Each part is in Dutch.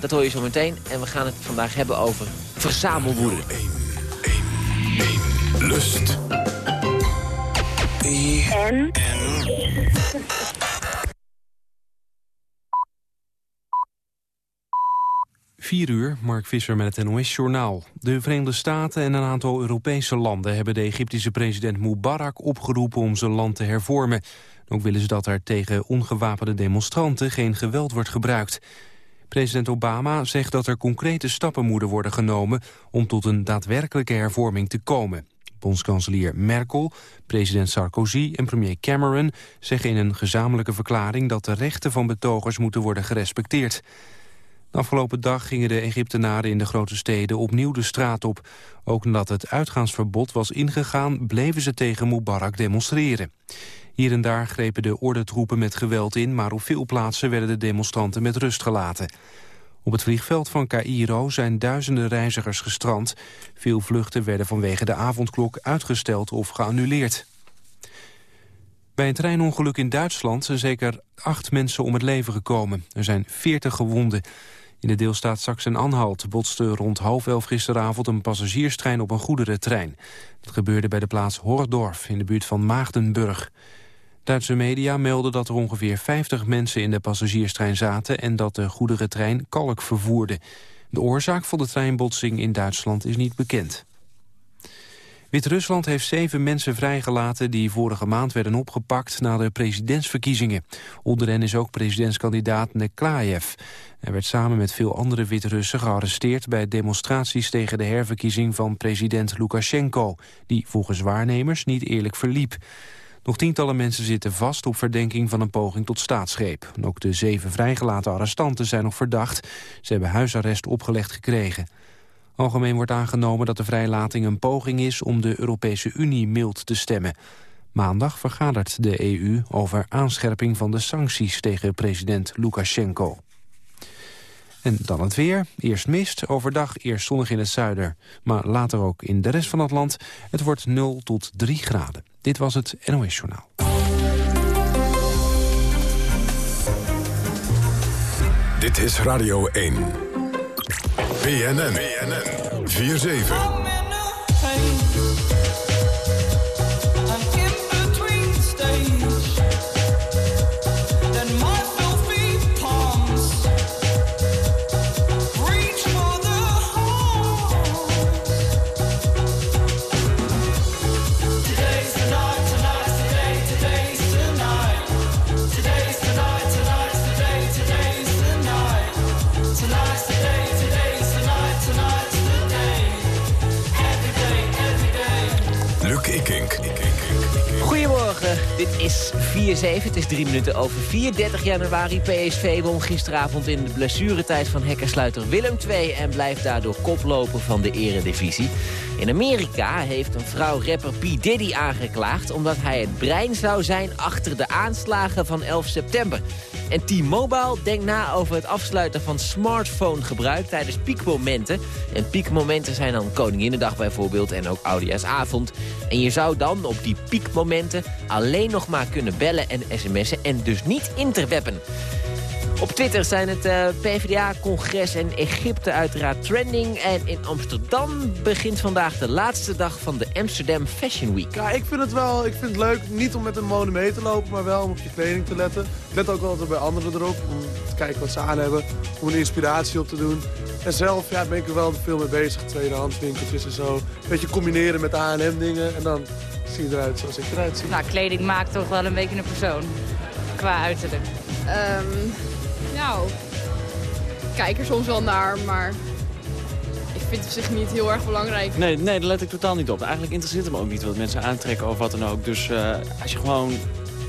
Dat hoor je zo meteen. En we gaan het vandaag hebben over verzamelwoede. 1, Lust. En? Vier uur, Mark Visser met het NOS-journaal. De Verenigde Staten en een aantal Europese landen... hebben de Egyptische president Mubarak opgeroepen om zijn land te hervormen. Ook willen ze dat er tegen ongewapende demonstranten geen geweld wordt gebruikt. President Obama zegt dat er concrete stappen moeten worden genomen... om tot een daadwerkelijke hervorming te komen. Bondskanselier Merkel, president Sarkozy en premier Cameron... zeggen in een gezamenlijke verklaring dat de rechten van betogers moeten worden gerespecteerd. De afgelopen dag gingen de Egyptenaren in de grote steden opnieuw de straat op. Ook nadat het uitgaansverbod was ingegaan, bleven ze tegen Mubarak demonstreren. Hier en daar grepen de ordentroepen met geweld in... maar op veel plaatsen werden de demonstranten met rust gelaten. Op het vliegveld van Cairo zijn duizenden reizigers gestrand. Veel vluchten werden vanwege de avondklok uitgesteld of geannuleerd. Bij een treinongeluk in Duitsland zijn zeker acht mensen om het leven gekomen. Er zijn veertig gewonden. In de deelstaat Sachsen-Anhalt botste rond half elf gisteravond een passagierstrein op een goederentrein. Dat gebeurde bij de plaats Hordorf in de buurt van Maagdenburg. Duitse media melden dat er ongeveer 50 mensen in de passagierstrein zaten... en dat de goederentrein kalk vervoerde. De oorzaak van de treinbotsing in Duitsland is niet bekend. Wit-Rusland heeft zeven mensen vrijgelaten die vorige maand werden opgepakt na de presidentsverkiezingen. Onder hen is ook presidentskandidaat Neklaev. Hij werd samen met veel andere Wit-Russen gearresteerd bij demonstraties tegen de herverkiezing van president Lukashenko, die volgens waarnemers niet eerlijk verliep. Nog tientallen mensen zitten vast op verdenking van een poging tot staatsgreep. ook de zeven vrijgelaten arrestanten zijn nog verdacht. Ze hebben huisarrest opgelegd gekregen. Algemeen wordt aangenomen dat de vrijlating een poging is om de Europese Unie mild te stemmen. Maandag vergadert de EU over aanscherping van de sancties tegen president Lukashenko. En dan het weer. Eerst mist, overdag eerst zonnig in het zuiden. Maar later ook in de rest van het land. Het wordt 0 tot 3 graden. Dit was het NOS Journaal. Dit is Radio 1. BNN. BNN. 4-7. week. Is 4-7. Het is drie minuten over 4. 30 januari. PSV won gisteravond in de blessuretijd van hekkersluiter Willem II... en blijft daardoor koploper van de eredivisie. In Amerika heeft een vrouw rapper P. Diddy aangeklaagd... omdat hij het brein zou zijn achter de aanslagen van 11 september. En T-Mobile denkt na over het afsluiten van smartphone-gebruik tijdens piekmomenten. En piekmomenten zijn dan Koninginnedag bijvoorbeeld en ook Oudejaarsavond. En je zou dan op die piekmomenten alleen nog maar kunnen bellen en sms'en en dus niet interweppen. Op Twitter zijn het uh, PvdA-congres en Egypte uiteraard trending. En in Amsterdam begint vandaag de laatste dag van de Amsterdam Fashion Week. Ja, ik vind het wel ik vind het leuk, niet om met een mode mee te lopen, maar wel om op je kleding te letten. Ik let ook altijd bij anderen erop, om te kijken wat ze aan hebben, om een inspiratie op te doen. En zelf ja, ben ik er wel veel mee bezig, tweedehands winkeltjes en zo. Een beetje combineren met H&M dingen en dan zie je eruit zoals ik eruit zie. Nou, kleding maakt toch wel een beetje een persoon, qua uiterlijk. Um, nou, ik kijk er soms wel naar, maar ik vind het op zich niet heel erg belangrijk. Nee, nee, daar let ik totaal niet op. Eigenlijk interesseert het me ook niet wat mensen aantrekken of wat dan ook. Dus uh, als je gewoon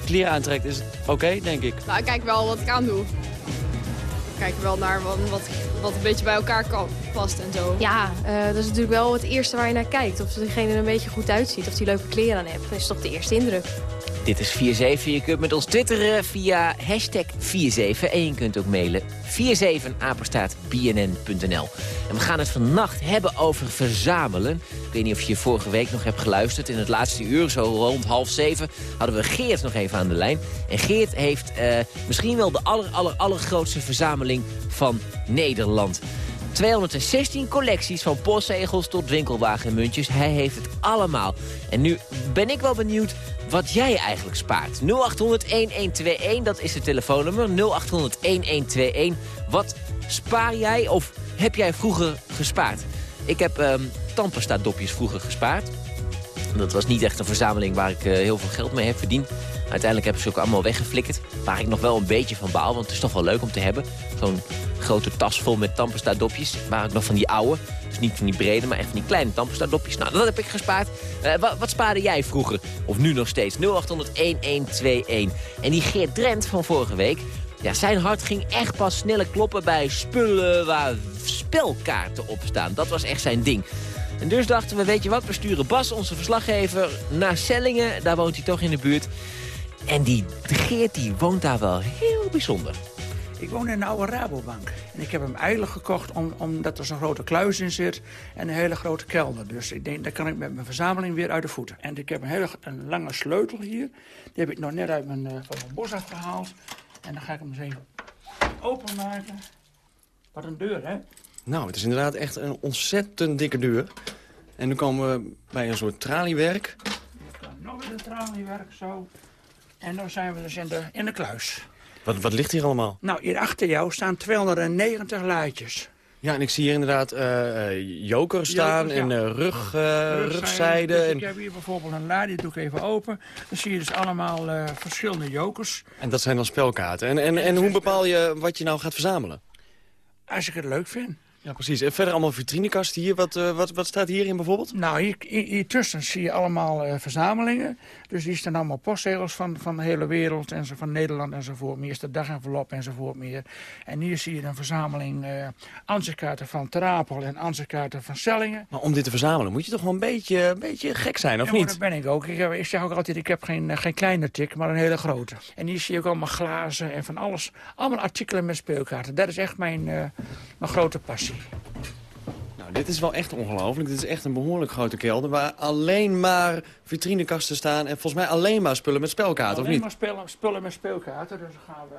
kleren aantrekt, is het oké, denk ik. Nou, ik kijk wel wat ik aan doe. Ik kijk wel naar wat, wat, wat een beetje bij elkaar past en zo. Ja, uh, dat is natuurlijk wel het eerste waar je naar kijkt. Of diegene er een beetje goed uitziet, of die leuke kleren aan heeft. Dat is toch de eerste indruk. Dit is 47. Je kunt met ons twitteren via hashtag 47. En je kunt ook mailen 47apenstaatbnn.nl. En we gaan het vannacht hebben over verzamelen. Ik weet niet of je vorige week nog hebt geluisterd. In het laatste uur, zo rond half zeven, hadden we Geert nog even aan de lijn. En Geert heeft uh, misschien wel de aller, aller, allergrootste verzameling van Nederland. 216 collecties van postzegels tot winkelwagenmuntjes. Hij heeft het allemaal. En nu ben ik wel benieuwd wat jij eigenlijk spaart. 0800-1121, dat is het telefoonnummer. 0800-1121. Wat spaar jij of heb jij vroeger gespaard? Ik heb um, tandpasta-dopjes vroeger gespaard. Dat was niet echt een verzameling waar ik uh, heel veel geld mee heb verdiend. Uiteindelijk hebben ze ook allemaal weggeflikkerd. Waar ik nog wel een beetje van baal, want het is toch wel leuk om te hebben. Zo'n grote tas vol met tandpasta dopjes. Waar ik nog van die oude, dus niet van die brede, maar echt van die kleine tandpasta dopjes. Nou, dat heb ik gespaard. Uh, wat, wat, spaarde jij vroeger? Of nu nog steeds? 0800-1121. En die Geert Drent van vorige week... Ja, zijn hart ging echt pas sneller kloppen bij spullen waar spelkaarten op staan. Dat was echt zijn ding. En dus dachten we, weet je wat, we sturen Bas, onze verslaggever, naar Sellingen. Daar woont hij toch in de buurt. En die Geert die woont daar wel heel bijzonder. Ik woon in een oude Rabobank. En ik heb hem eigenlijk gekocht om, omdat er zo'n grote kluis in zit en een hele grote kelder. Dus ik denk, daar kan ik met mijn verzameling weer uit de voeten. En ik heb een hele een lange sleutel hier. Die heb ik nog net uit mijn, uh, van mijn bos afgehaald. En dan ga ik hem eens even openmaken. Wat een deur, hè? Nou, het is inderdaad echt een ontzettend dikke deur. En nu komen we bij een soort traliewerk. Nog een traliewerk, zo. En dan zijn we dus in de, in de kluis. Wat, wat ligt hier allemaal? Nou, hier achter jou staan 290 laadjes. Ja, en ik zie hier inderdaad uh, joker staan jokers, en uh, rug, rugzijde. Dus en... Ik heb hier bijvoorbeeld een laad, die doe ik even open. Dan zie je dus allemaal verschillende jokers. En dat zijn dan spelkaarten. En, en, en hoe bepaal je wat je nou gaat verzamelen? Als ik het leuk vind. Ja, precies. En verder allemaal vitrinekasten hier. Wat, uh, wat, wat staat hierin bijvoorbeeld? Nou, hier, hier, tussen zie je allemaal uh, verzamelingen. Dus die staan allemaal postzegels van, van de hele wereld en zo, van Nederland enzovoort. Meer is de dagenvelop enzovoort meer. En hier zie je een verzameling uh, ansichtkaarten van Trapel en ansichtkaarten van Sellingen. Maar om dit te verzamelen moet je toch wel een beetje, een beetje gek zijn, of ja, niet? dat ben ik ook. Ik zeg ook altijd, ik heb geen, geen kleine tik, maar een hele grote. En hier zie je ook allemaal glazen en van alles. Allemaal artikelen met speelkaarten. Dat is echt mijn, mijn grote passie. Nou, dit is wel echt ongelooflijk. Dit is echt een behoorlijk grote kelder... waar alleen maar vitrinekasten staan... en volgens mij alleen maar spullen met spelkaarten, alleen of niet? maar spullen, spullen met speelkaarten. Dus gaan we...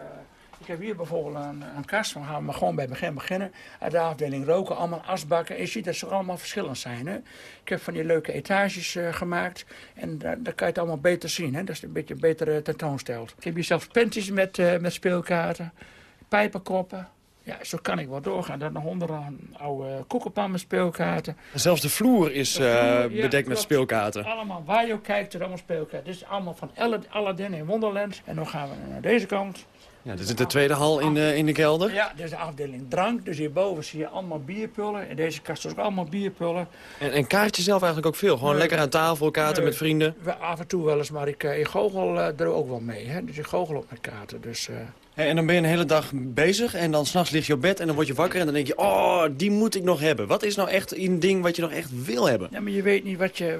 Ik heb hier bijvoorbeeld een, een kast, dan gaan we maar gewoon bij het begin beginnen. Uit de afdeling roken, allemaal asbakken. En je ziet dat ze allemaal verschillend zijn. Hè? Ik heb van die leuke etages uh, gemaakt. En daar, kan je het allemaal beter zien. Hè? Dat is een beetje beter tentoonstelt. Ik heb hier zelfs pentjes met, uh, met speelkaarten. Pijpenkoppen. Ja, zo kan ik wel doorgaan. Dan nog onder een oude koekenpan met speelkaarten. Zelfs de vloer is de vloer, uh, bedekt ja, met speelkaarten. Allemaal, waar je ook kijkt, er allemaal speelkaarten. Dit is allemaal van Aladdin in Wonderland. En dan gaan we naar deze kant. Ja, dit is de tweede hal in de, in de kelder. Ja, dit is de afdeling drank. Dus hierboven zie je allemaal bierpullen. In deze kast is ook allemaal bierpullen. En, en kaartjes zelf eigenlijk ook veel? Gewoon nee, lekker aan tafel, kaarten nee, met vrienden? Af en toe wel eens, maar ik, ik goochel uh, er ook wel mee. Hè? Dus ik goochel op met kaarten. Dus, uh, En dan ben je een hele dag bezig en dan s'nachts lig je op bed en dan word je wakker en dan denk je, oh, die moet ik nog hebben. Wat is nou echt een ding wat je nog echt wil hebben? Ja, maar je weet niet wat je...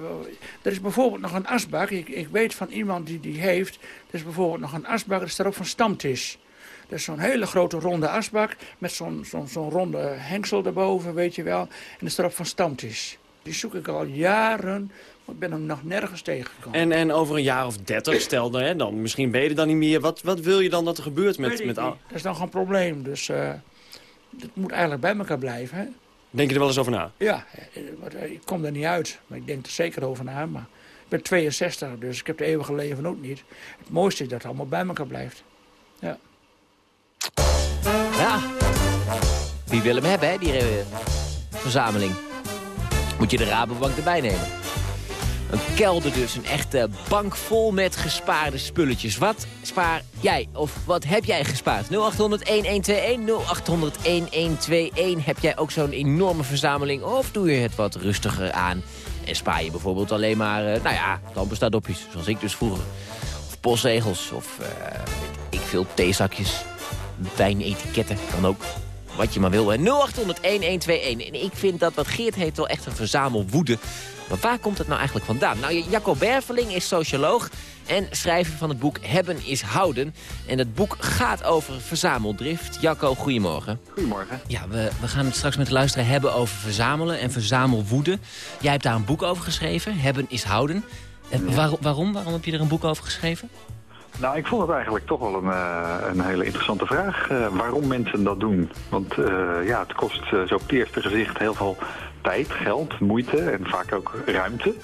Er is bijvoorbeeld nog een asbak, ik, ik weet van iemand die die heeft, er is bijvoorbeeld nog een asbak, er staat ook van stamtis. Dat is zo'n hele grote ronde asbak met zo'n zo'n zo'n ronde hengsel erboven, weet je wel. En er staat op van stamtis. Die zoek ik al jaren, ik ben hem nog nergens tegengekomen. En, en over een jaar of dertig, stel dan, hè, dan, misschien ben je er dan niet meer. Wat, wat wil je dan dat er gebeurt met... met al... Dat is dan geen probleem, dus uh, het moet eigenlijk bij elkaar blijven. Hè? Denk je er wel eens over na? Ja, ik kom er niet uit, maar ik denk er zeker over na. Maar ik ben 62, dus ik heb de eeuwige leven ook niet. Het mooiste is dat het allemaal bij elkaar blijft. Ja. Ja, wie wil hem hebben, hè, die verzameling? Moet je de Rabobank erbij nemen. Een kelder dus, een echte bank vol met gespaarde spulletjes. Wat spaar jij of wat heb jij gespaard? 0800-1121, 0800-1121. Heb jij ook zo'n enorme verzameling of doe je het wat rustiger aan? En spaar je bijvoorbeeld alleen maar, uh, nou ja, lampenstaadopjes, zoals ik dus vroeger. Of postzegels, of uh, ik veel, theezakjes, wijnetiketten, kan ook wat je maar wil. 0800-1121. En ik vind dat wat Geert heeft wel echt een verzamelwoede. Maar waar komt het nou eigenlijk vandaan? Nou, Jacco Berveling is socioloog. en schrijver van het boek Hebben is Houden. En dat boek gaat over verzameldrift. Jacco, goedemorgen. Goedemorgen. Ja, we, we gaan het straks met de luisteraar hebben over verzamelen en verzamelwoede. Jij hebt daar een boek over geschreven, Hebben is Houden. En waarom, waarom? Waarom heb je er een boek over geschreven? Nou, ik vond het eigenlijk toch wel een, uh, een hele interessante vraag. Uh, waarom mensen dat doen. Want uh, ja, het kost zo op het eerste gezicht heel veel tijd, geld, moeite en vaak ook ruimte.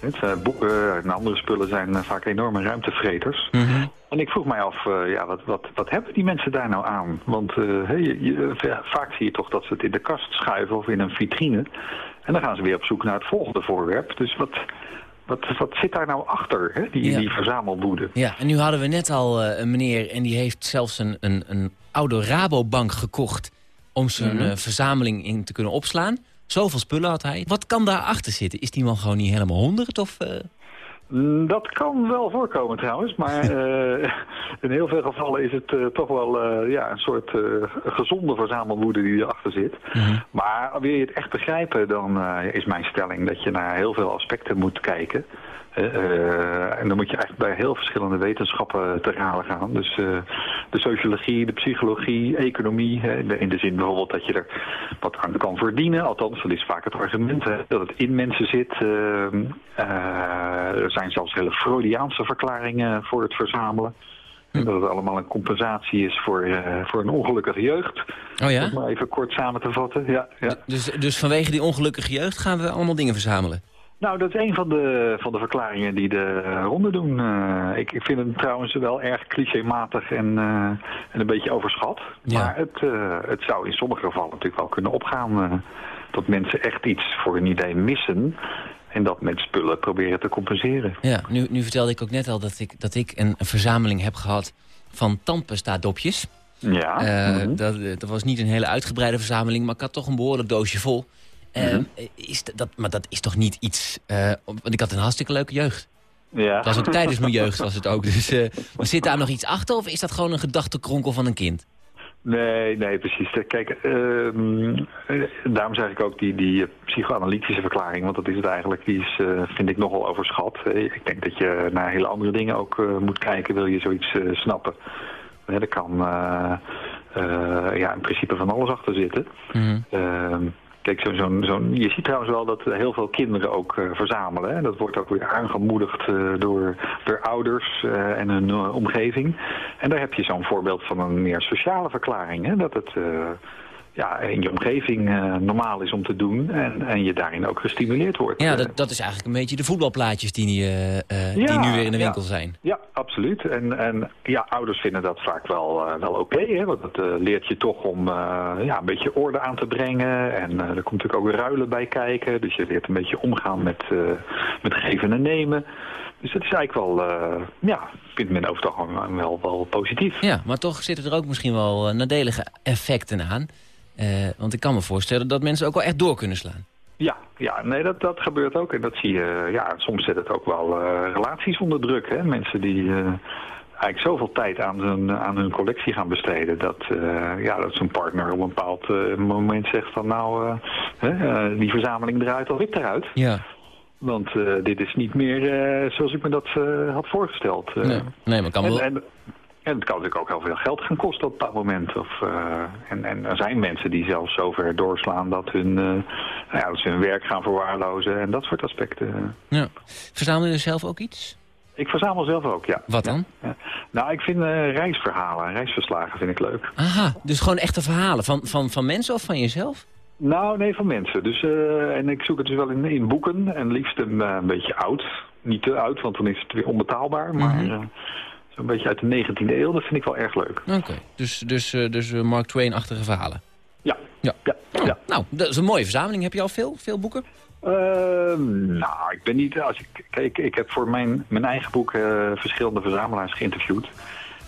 Het, boeken en andere spullen zijn vaak enorme ruimtevreters. Mm -hmm. En ik vroeg mij af, ja, wat, wat, wat hebben die mensen daar nou aan? Want hey, je, je, vaak zie je toch dat ze het in de kast schuiven of in een vitrine. En dan gaan ze weer op zoek naar het volgende voorwerp. Dus wat, wat, wat zit daar nou achter, hè? Die, ja. die verzamelwoede? Ja, en nu hadden we net al uh, een meneer... en die heeft zelfs een, een, een oude Rabobank gekocht... om zijn mm -hmm. uh, verzameling in te kunnen opslaan. Zoveel spullen had hij. Wat kan daarachter zitten? Is die man gewoon niet helemaal honderd? Of, uh... Dat kan wel voorkomen trouwens, maar uh, in heel veel gevallen is het uh, toch wel uh, ja, een soort gezonde verzamelwoede die erachter zit. Mm -hmm. Maar wil je het echt begrijpen, dan is mijn stelling dat je naar heel veel aspecten moet kijken. En dan moet je eigenlijk bij heel verschillende wetenschappen te raden gaan. Dus de sociologie, de psychologie, economie. in de zin bijvoorbeeld dat je er wat aan kan verdienen. Althans, dat is vaak het argument hè, dat het in mensen zit. er zijn zelfs hele Freudiaanse verklaringen voor het verzamelen. En dat het allemaal een compensatie is voor, voor een ongelukkige jeugd. Oh ja? Om maar even kort samen te vatten. Ja, ja. Dus, dus vanwege die ongelukkige jeugd gaan we allemaal dingen verzamelen? Nou, dat is een van de, van de verklaringen die de ronde doen. Uh, ik, ik vind het trouwens wel erg clichématig en, uh, en een beetje overschat. Ja. Maar het, uh, het zou in sommige gevallen natuurlijk wel kunnen opgaan... dat mensen echt iets voor een idee missen... En dat met spullen proberen te compenseren. Ja, nu, nu vertelde ik ook net al dat ik, dat ik een, verzameling heb gehad van tandpasta-dopjes. Ja. Mm -hmm. dat, dat was niet een hele uitgebreide verzameling, maar ik had toch een behoorlijk doosje vol. Uh, mm -hmm. is dat, maar dat is toch niet iets... Uh, want ik had een hartstikke leuke jeugd. Ja. Dat was ook tijdens mijn jeugd was het ook. Dus, maar zit daar nog iets achter of is dat gewoon een gedachtekronkel van een kind? Nee, nee, precies. Kijk, uh, daarom zeg ik ook die, die psychoanalytische verklaring, want dat is het eigenlijk, die is, uh, vind ik nogal overschat. Ik denk dat je naar hele andere dingen ook uh, moet kijken, wil je zoiets snappen. er kan ja, in principe van alles achter zitten. Mm -hmm. Kijk, zo, zo, zo, je ziet trouwens wel dat heel veel kinderen ook uh, verzamelen. Hè? Dat wordt ook weer aangemoedigd uh, door, door ouders uh, en hun omgeving. En daar heb je zo'n voorbeeld van een meer sociale verklaring. Hè? Dat het ja, in je omgeving normaal is om te doen en, en je daarin ook gestimuleerd wordt. Ja, dat, dat is eigenlijk een beetje de voetbalplaatjes die, ja, die nu weer in de winkel ja. zijn. Ja, absoluut. En, en ja, ouders vinden dat vaak wel, wel oké. Okay, want dat leert je toch om ja, een beetje orde aan te brengen. En er komt natuurlijk ook ruilen bij kijken. Dus je leert een beetje omgaan met, met geven en nemen. Dus dat is eigenlijk wel, uh, ja, vindt men over het algemeen wel, wel positief. Ja, maar toch zitten er ook misschien wel nadelige effecten aan. Uh, want ik kan me voorstellen dat mensen ook wel echt door kunnen slaan. Ja, ja nee, dat, dat gebeurt ook. En dat zie je, ja, soms zet het ook wel uh, relaties onder druk. Hè? Mensen die uh, eigenlijk zoveel tijd aan hun, aan hun collectie gaan besteden... dat, ja, dat zo'n partner op een bepaald moment zegt van... nou, die verzameling eruit of ik eruit. Ja. Want dit is niet meer zoals ik me dat had voorgesteld. nee, nee, maar kan wel... En, en het kan natuurlijk ook heel veel geld gaan kosten op dat moment. Of, uh, en, en er zijn mensen die zelfs zover doorslaan dat, hun, uh, nou ja, dat ze hun werk gaan verwaarlozen en dat soort aspecten. Ja. Verzamel je zelf ook iets? Ik verzamel zelf ook, ja. Wat dan? Ja, ja. Nou, ik vind uh, reisverhalen, reisverslagen vind ik leuk. Aha, dus gewoon echte verhalen van, van, van mensen of van jezelf? Nou, nee, van mensen. Dus, uh, en ik zoek het dus wel in, in boeken en liefst een, uh, een beetje oud. Niet te oud, want dan is het weer onbetaalbaar, maar... Mm -hmm. Zo'n beetje uit de 19e eeuw, dat vind ik wel erg leuk. Oké, okay. dus, dus, uh, dus uh, Mark Twain-achtige verhalen. Ja. Ja. ja. Oh, ja. Nou, dat is een mooie verzameling. Heb je al veel, veel boeken? Uh, nou, ik ben niet... Als ik, kijk, ik heb voor mijn, mijn eigen boek uh, verschillende verzamelaars geïnterviewd.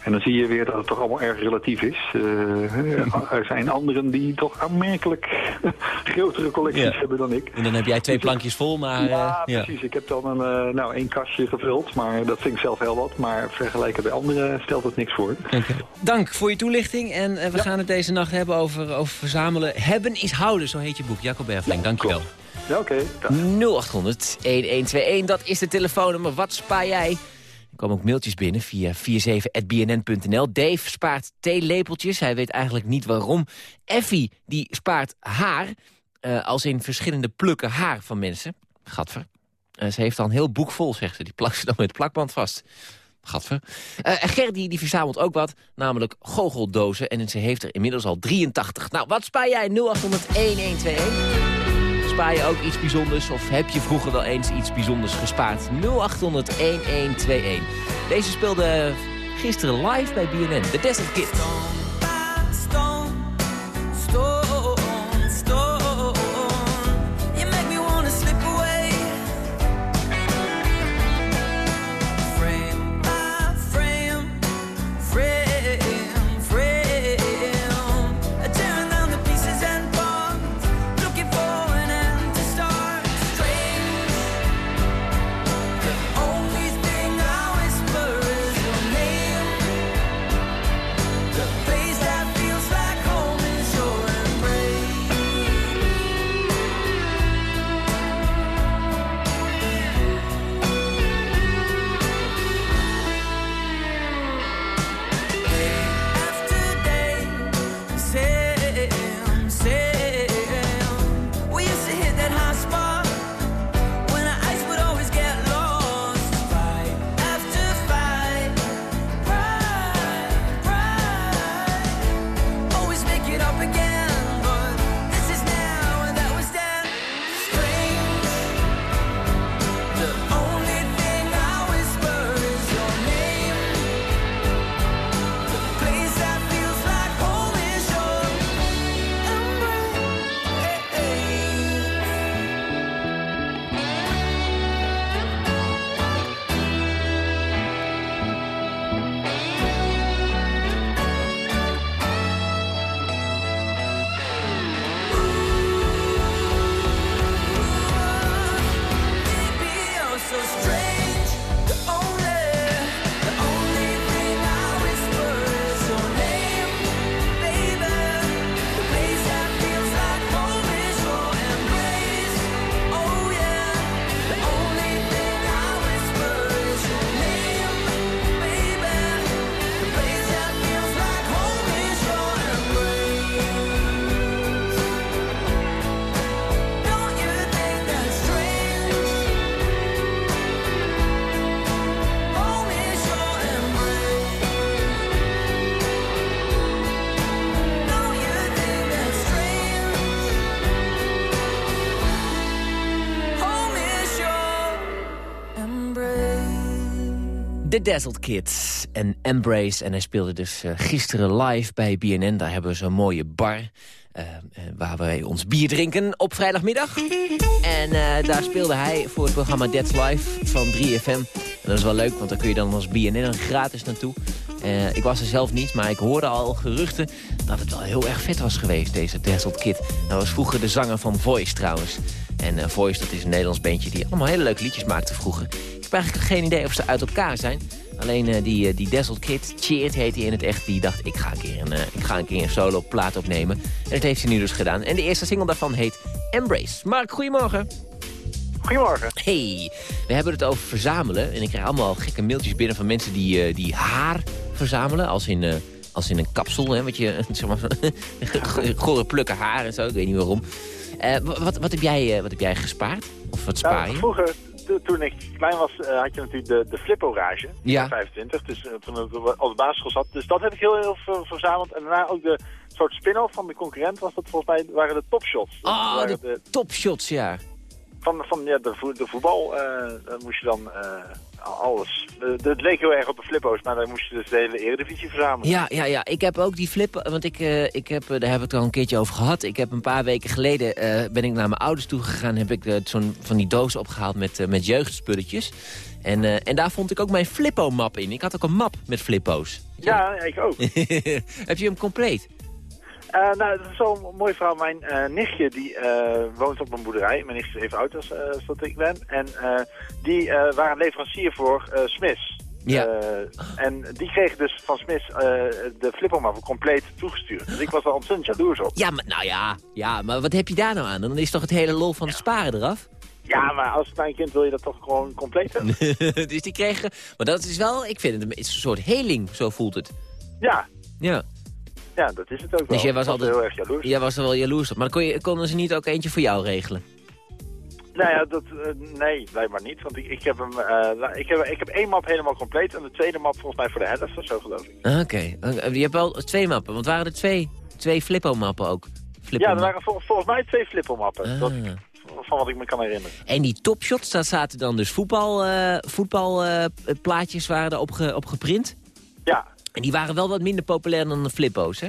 En dan zie je weer dat het toch allemaal erg relatief is. Uh, er zijn anderen die toch aanmerkelijk grotere collecties ja. hebben dan ik. En dan heb jij twee plankjes vol, maar... Uh, ja, precies. Ja. Ik heb dan een, uh, nou, één kastje gevuld, maar dat vind ik zelf heel wat. Maar vergeleken bij anderen stelt het niks voor. Okay. Dank voor je toelichting. En we ja. gaan het deze nacht hebben over, over verzamelen. Hebben is houden, zo heet je boek. Jacob Erfling, dankjewel. Ja, oké. Okay. 0800 1121, dat is de telefoonnummer. Wat spaar jij? Komen ook mailtjes binnen via 47.bnn.nl. Dave spaart theelepeltjes. Hij weet eigenlijk niet waarom. Effie, die spaart haar. eh, als in verschillende plukken haar van mensen. Gadver. Eh, ze heeft al een heel boek vol, zegt ze. Die plakt ze dan met plakband vast. Gadver. Eh en Ger die, verzamelt ook wat, namelijk goocheldozen. En ze heeft er inmiddels al 83. Nou, wat spaar jij? 0800-1121. Spaar je ook iets bijzonders of heb je vroeger wel eens iets bijzonders gespaard? 0800-1121. Deze speelde gisteren live bij BNN, The Desert Kid. The Dazzled Kids en Embrace. En hij speelde dus eh, gisteren live bij BNN. Daar hebben we zo'n mooie bar. eh, eh, waar wij ons bier drinken op vrijdagmiddag. En daar speelde hij voor het programma That's Live van 3FM. En dat is wel leuk, want daar kun je dan als BNN gratis naartoe. Ik was er zelf niet, maar ik hoorde al geruchten dat het wel heel erg vet was geweest, deze Dazzled Kid. Dat was vroeger de zanger van Voice trouwens. En Voice, dat is een Nederlands bandje die allemaal hele leuke liedjes maakte vroeger. Ik heb eigenlijk geen idee of ze uit elkaar zijn. Alleen eh, die, eh, die Dazzled Kid, Cheert heet hij in het echt, die dacht ik ga een keer een, eh, ik ga een, keer een solo plaat opnemen. En dat heeft hij nu dus gedaan. En de eerste single daarvan heet Embrace. Mark, goedemorgen. Goedemorgen. Hey, we hebben het over verzamelen. En ik krijg allemaal gekke mailtjes binnen van mensen die, die haar verzamelen. Als in, als in een kapsel, hè, wat je, zeg maar, gore plukken haar en zo. Ik weet niet waarom. Wa- wat, wat, heb jij, wat heb jij gespaard? Of wat spaar Nou, je? vroeger, toen ik klein was, eh, had je natuurlijk de, de flip-orage. Ja. 25, dus uh, toen ik op de basisschool zat. Dus dat heb ik heel, heel veel verzameld. En daarna ook de soort spin-off van de concurrent was dat volgens mij, waren de topshots. Ah, waren de topshots, ja. Van, van ja, de, vo- de voetbal eh, moest je dan eh, alles. Het leek heel erg op de flippo's, maar dan moest je dus de hele eredivisie verzamelen. Ja, ja, ja. Ik heb ook die flip, want ik, eh, ik heb, daar heb ik het al een keertje over gehad. Ik heb een paar weken geleden, ben ik naar mijn ouders toe gegaan... heb ik zo'n van die doos opgehaald met, met jeugdspulletjes. En, en daar vond ik ook mijn Flippo-map in. Ik had ook een map met Flippo's. Ja, ik ook. heb je hem compleet? Eh, nou, dat is een mooie verhaal. Mijn eh, nichtje die eh, woont op een boerderij. Mijn nichtje is even oud als, dat ik ben. En die waren leverancier voor Smiths. Ja. En die kregen dus van Smiths eh, de flippermap compleet toegestuurd. Dus ik was daar ontzettend jaloers op. Ja, maar, nou ja, ja, maar wat heb je daar nou aan? Dan is toch het hele lol van het sparen eraf? Ja, maar als klein kind wil je dat toch gewoon compleet hebben? dus die kregen... Maar dat is wel, ik vind het een soort heling, zo voelt het. Ja, Ja. Ja, dat is het ook wel. Dus jij was altijd... heel erg jaloers. Jij was er wel jaloers op. Maar kon je, konden ze niet ook eentje voor jou regelen? Nou ja, dat, eh, nee, blijkbaar niet. Want ik, ik, heb hem, eh, ik, heb, ik heb één map helemaal compleet en de tweede map volgens mij voor de helft of zo geloof ik. Ah, Oké. Eh, Je hebt wel twee mappen, want waren er twee, twee Flippo-mappen ook? Flippo Ja, er waren vol- volgens mij twee flippermappen. Ah. Van wat ik me kan herinneren. En die topshots, daar zaten dan dus voetbalplaatjes voetbal, plaatjes waren erop ge, op geprint. Ja. En die waren wel wat minder populair dan de Flippo's, hè?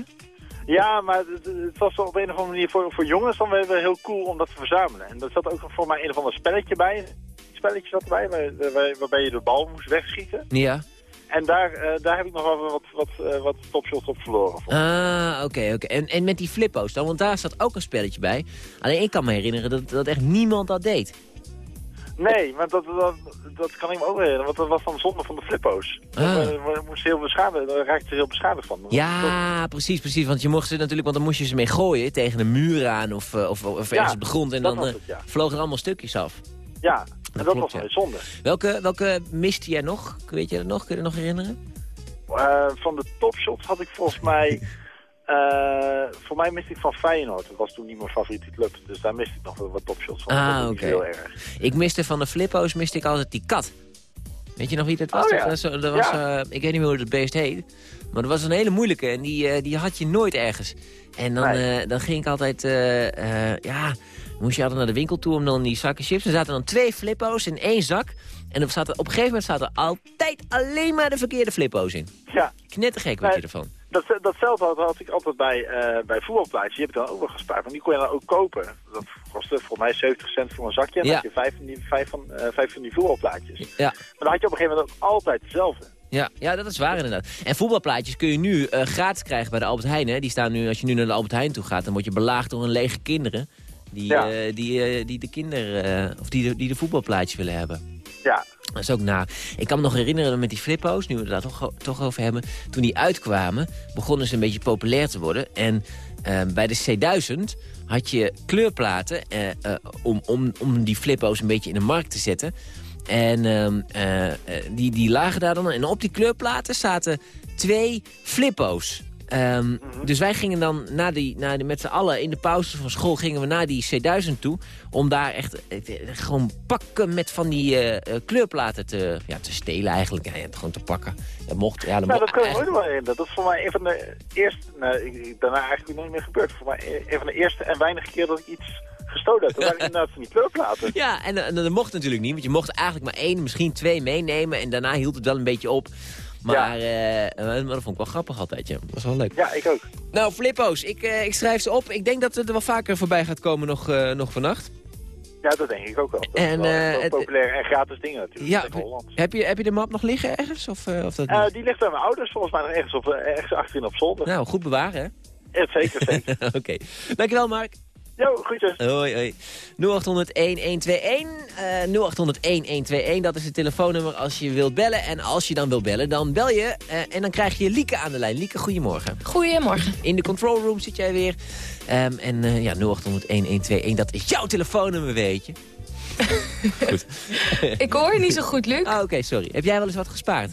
Ja, maar het, het was op een of andere manier voor, voor jongens dan wel heel cool om dat te verzamelen. En er zat ook voor mij een of ander spelletje bij. Een spelletje zat erbij, waar, waar- waarbij je de bal moest wegschieten. Ja. En daar, eh, daar heb ik nog wel wat, wat, eh, wat topshots op verloren. Ah, oké, oké. En, en met die Flippo's dan, want daar zat ook een spelletje bij. Alleen ik kan me herinneren dat, dat echt niemand dat deed. Nee, maar dat, dat, dat kan ik me ook herinneren, want dat was dan zonde van de flippo's. Ah. Daar daar moest heel beschadigd, daar raakte ze heel beschadigd van. Ja, precies, precies. Want je mocht ze natuurlijk, want dan moest je ze mee gooien tegen een muur aan of, eh, of, of ergens Ja, op de grond. En dan eh, het, ja. vlogen er allemaal stukjes af. Ja, en dat, klopt, was wel zonde. Welke, welke miste jij nog? Weet je dat nog? Kun je dat nog herinneren? Eh, van de topshots had ik volgens mij... eh voor mij miste ik van Feyenoord. Dat was toen niet mijn favoriete club. Dus daar miste ik nog wel wat topshots van. Dat Ah, oké. Heel erg. Ik miste van de Flippo's miste ik altijd die kat. Weet je nog wie dat was? Oh, Dat ja. dat was, Ja. eh, ik weet niet meer hoe het beest heet. Maar dat was een hele moeilijke en die, eh, die had je nooit ergens. En dan, Nee. dan ging ik altijd, ja, moest je altijd naar de winkel toe om dan die zakken chips. Er zaten dan twee flippo's in één zak. En er zaten, op een gegeven moment zaten er altijd alleen maar de verkeerde flippo's in. Ja. Knettergek werd je ervan. Dat, datzelfde had, had ik altijd bij, eh bij voetbalplaatjes. Die heb ik dan ook wel gespaard. Maar die kon je dan ook kopen. Dat kostte volgens mij 70 cent voor een zakje. En dan Ja. had je vijf van die, vijf van, eh, vijf van die voetbalplaatjes. Ja. Maar dan had je op een gegeven moment ook altijd hetzelfde. Ja, ja, dat is waar inderdaad. En voetbalplaatjes kun je nu eh, gratis krijgen bij de Albert Heijn. Hè. Die staan nu, als je nu naar de Albert Heijn toe gaat, dan word je belaagd door een lege kinderen. Die, Ja. eh, die, eh, die de kinder, eh, of die de, die de voetbalplaatjes willen hebben. Ja. Dat is ook na. Ik kan me nog herinneren met die flippo's, nu we het daar toch, toch over hebben. Toen die uitkwamen, begonnen ze een beetje populair te worden. En eh, bij de C1000 had je kleurplaten eh, eh, om, om, om die flippo's een beetje in de markt te zetten. En ehm, eh, eh, die, die lagen daar dan. En op die kleurplaten zaten twee flippo's. Ehm, Dus wij gingen dan na die, na die, met z'n allen in de pauze van school gingen we naar die C1000 toe. Om daar echt eh, gewoon pakken met van die eh, eh, kleurplaten te, ja, te stelen eigenlijk. Ja, ja, gewoon te pakken. Dat mocht, ja, dat Nou, dat me ook eigenlijk- wel herinneren. Dat is voor mij een van de eerste... Nou, daarna eigenlijk nooit meer gebeurd. Voor mij een van de eerste en weinige keer dat ik iets gestolen heb. Dat waren inderdaad van die kleurplaten. Ja, en, en dat mocht natuurlijk niet. Want je mocht eigenlijk maar één, misschien twee meenemen. En daarna hield het wel een beetje op. Maar, eh, maar dat vond ik wel grappig altijd, ja. Dat was wel leuk. Ja, ik ook. Nou, flippo's, ik, eh, ik schrijf ze op. Ik denk dat het er wel vaker voorbij gaat komen nog, eh, nog vannacht. Ja, dat denk ik ook wel. Dat En, is eh, populair en gratis dingen natuurlijk. Ja, heb je, heb je de map nog liggen ergens? Of, eh, of dat Eh, die ligt bij mijn ouders volgens mij nog ergens, op, ergens achterin op zolder. Nou, goed bewaren, hè? Ja, zeker, zeker. Oké. Dankjewel, Mark. Jo, groetjes. Hoi, hoi. 0800-1121. eh 0800-1121, dat is het telefoonnummer als je wilt bellen. En als je dan wilt bellen, dan bel je. eh, en dan krijg je Lieke aan de lijn. Lieke, goedemorgen. Goedemorgen. In de control room zit jij weer. Ehm, en eh, ja, 0800-1121, dat is jouw telefoonnummer, weet je. Goed. Ik hoor je niet zo goed, Luc. Ah, Oké, sorry. Heb jij wel eens wat gespaard?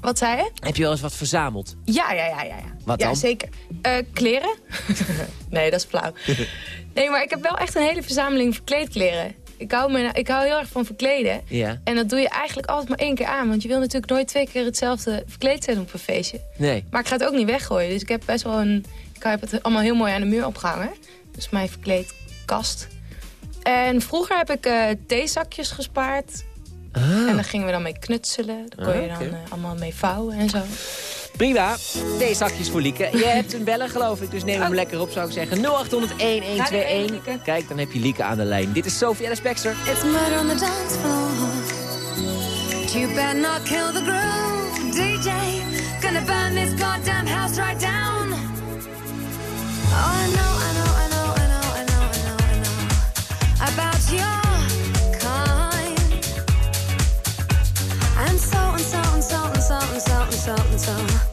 Wat zei je? Heb je wel eens wat verzameld? Ja, ja, ja, ja. ja. Wat ja, dan? zeker. Eh, kleren? nee, dat is flauw. Nee, maar ik heb wel echt een hele verzameling verkleedkleren. Ik hou, me, ik hou heel erg van verkleden. Ja. En dat doe je eigenlijk altijd maar één keer aan. Want je wil natuurlijk nooit twee keer hetzelfde verkleed zijn op een feestje. Nee. Maar ik ga het ook niet weggooien. Dus ik heb best wel een... Ik heb het allemaal heel mooi aan de muur opgehangen. Dus mijn verkleedkast. En vroeger heb ik eh, theezakjes gespaard. En daar gingen we dan mee knutselen. Daar kon Ah, je dan oké. eh, allemaal mee vouwen en zo. Prima. Deze zakjes voor Lieke. Je hebt een bellen, geloof ik, dus neem hem lekker op, zou ik zeggen. 0800-1121. Kijk, dan heb je Lieke aan de lijn. Dit is Sophie Ellis Baxter. It's murder on the dance floor. You better not kill the groove, DJ. Gonna burn this goddamn house right down. Oh, I know, I know, so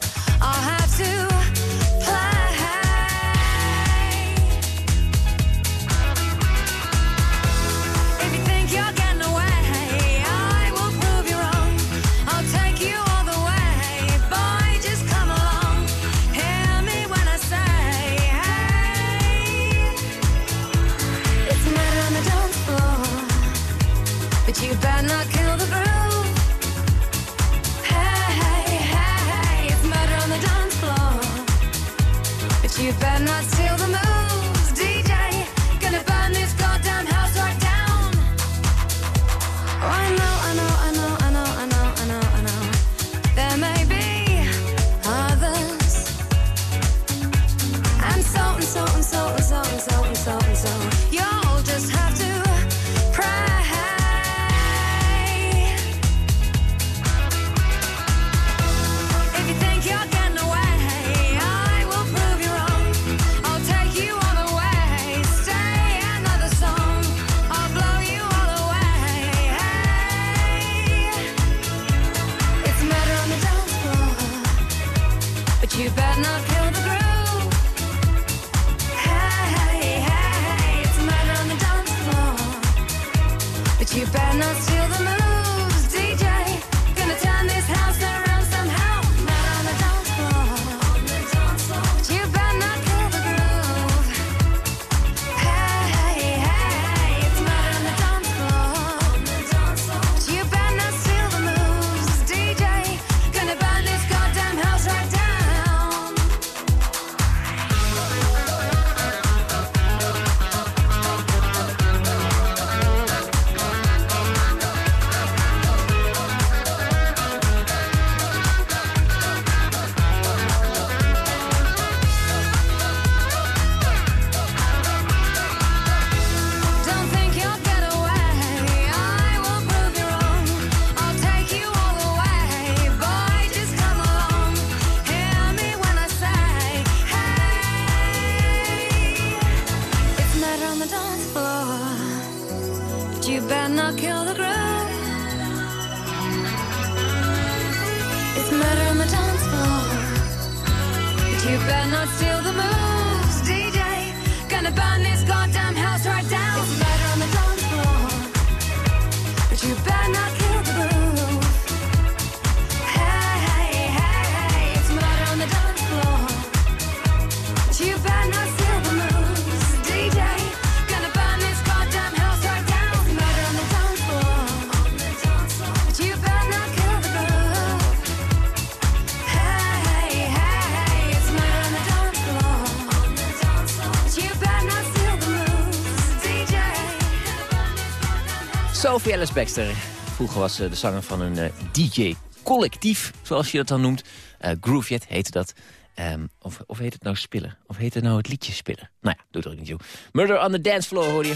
Sophie Alice Baxter. Vroeger was ze de zanger van een eh, DJ-collectief, zoals je dat dan noemt. Eh Groovejet heette dat. Ehm, of, of heet het nou spillen? Of heet het nou het liedje spillen? Nou ja, doet er ook niet toe. Murder on the dance floor hoor je.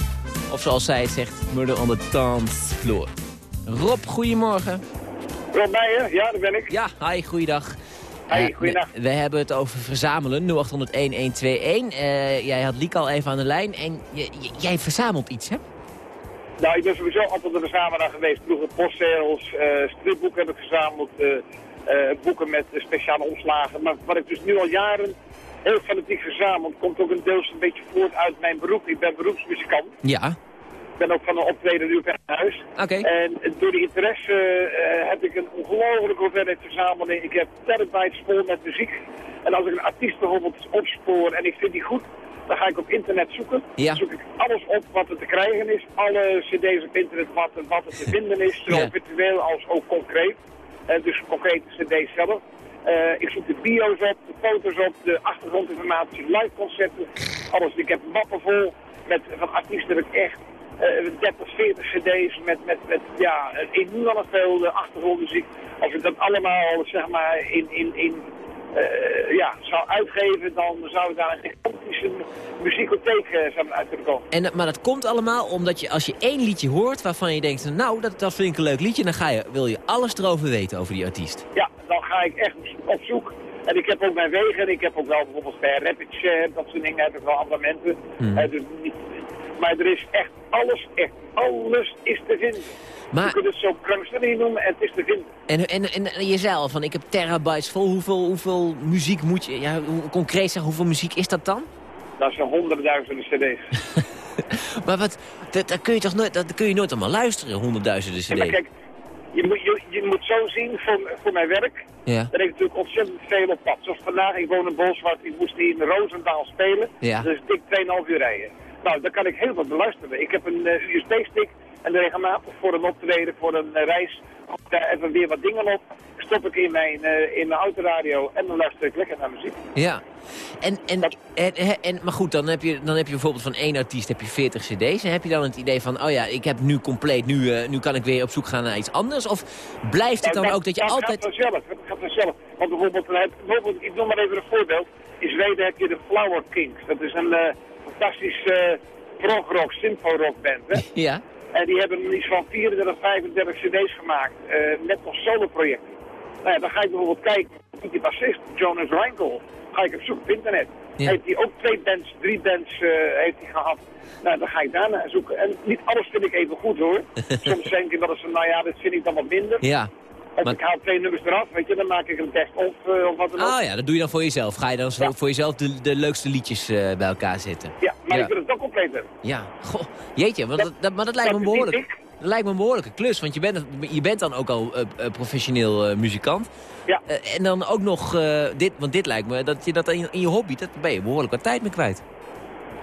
Of zoals zij het zegt, murder on the dance floor. Rob, goedemorgen. Rob Meijer, ja, daar ben ik. Ja, hi, goeiedag. Hi, Eh, goeiedag. We, we hebben het over verzamelen, 0800-1121. Eh, jij had Liek al even aan de lijn en je- je- jij verzamelt iets, hè? Nou, ik ben sowieso altijd een verzamelaar geweest. Vroeger postzegels, eh stripboeken heb ik verzameld, eh, boeken met speciale omslagen. Maar wat ik dus nu al jaren heel fanatiek verzamel, komt ook een deels een beetje voort uit mijn beroep. Ik ben beroepsmuzikant. Ja. Ik ben ook van een optreden nu eigen huis. Oké. En door die interesse heb ik een ongelofelijke hoeveelheid verzameling. Ik heb terabytes vol met muziek. En als ik een artiest bijvoorbeeld opspoor en ik vind die goed, dan ga ik op internet zoeken. Ja. Dan zoek ik alles op wat er te krijgen is. Alle cd's op internet wat, wat er te vinden is, zowel Ja. virtueel als ook concreet. Eh, dus concrete cd's zelf. Eh, ik zoek de bio's op, de foto's op, de achtergrondinformatie, live concerten. Alles. Ik heb mappen vol met, van artiesten dat ik echt eh 30, 40 cd's met, met, met ja, enorm veel eh, achtergrondmuziek. Als ik dat allemaal zeg maar in, in, in eh, ja, zou uitgeven, dan zou daar een gigantische muziekotheek eh, zou uit kunnen komen. En, maar dat komt allemaal omdat je als je één liedje hoort waarvan je denkt... nou, dat, dat vind ik een leuk liedje, dan ga je, wil je alles erover weten over die artiest. Ja, dan ga ik echt op zoek. En ik heb ook mijn wegen. Ik heb ook wel bijvoorbeeld bij Rapid Share, dat soort dingen, heb ik wel abonnementen. Eh, dus niet, maar er is echt alles, echt alles is te vinden. Maar- Je kunt het zo krankzinnig noemen en het is te vinden. En, en, en jezelf, van ik heb terabytes vol. Hoeveel, hoeveel muziek moet je... Ja, hoe, concreet zeggen, hoeveel muziek is dat dan? Dat zijn honderdduizenden cd's. Maar wat, dat, dat, kun je toch nooit, dat kun je nooit allemaal luisteren, honderdduizenden Ja, maar cd's. kijk, je moet, je, je moet zo zien voor, voor mijn werk. Ja. Dat ik natuurlijk ontzettend veel op pad. Zoals vandaag, ik woon in Bolsward, ik moest in Roosendaal spelen. Ja. Dat is dik 2,5 uur rijden. Nou, daar kan ik heel wat beluisteren. Ik heb een eh, USB-stick en regelmatig voor een optreden, voor een eh, reis, daar even weer wat dingen op. Stop ik in mijn, eh, in mijn autoradio en dan luister ik lekker naar muziek. Ja. En, en, en, en, maar goed, dan heb, je, dan heb je bijvoorbeeld van één artiest heb je 40 cd's. En heb je dan het idee van, oh ja, ik heb nu compleet, nu, eh, nu kan ik weer op zoek gaan naar iets anders? Of blijft het dan Nou, ook dat je dat altijd... gaat vanzelf, dat gaat vanzelf. Want bijvoorbeeld, bijvoorbeeld, ik noem maar even een voorbeeld. In Zweden heb je de Flower Kings. Dat is een fantastische eh prog-rock, symphorock band. Hè? Ja. En die hebben iets van 34, 35 cd's gemaakt. eh, net nog solo-projecten. Nou ja, dan ga ik bijvoorbeeld kijken, die bassist, Jonas Reinkel, ga ik op zoek op internet. Ja. Heeft hij ook twee bands, drie bands eh, heeft hij gehad. Nou, dan ga ik daarna zoeken. En niet alles vind ik even goed hoor. Soms denk ik wel eens nou ja, dit vind ik dan wat minder. Ja. Of ik haal twee nummers eraf, weet je, dan maak ik een best-of eh, of wat dan ook. Oh ja, dat doe je dan voor jezelf. Ga je dan voor jezelf de, de leukste liedjes eh, bij elkaar zetten? Ja, maar Ja. ik wil het ook compleet hebben. Ja, goh, jeetje, want dat, dat- maar dat lijkt me dat behoorlijk. Dat lijkt me een behoorlijke klus, want je bent, je bent dan ook al eh, professioneel muzikant. Ja. En dan ook nog dit, want dit lijkt me, dat je dat in, in je hobby, dat ben je behoorlijk wat tijd mee kwijt.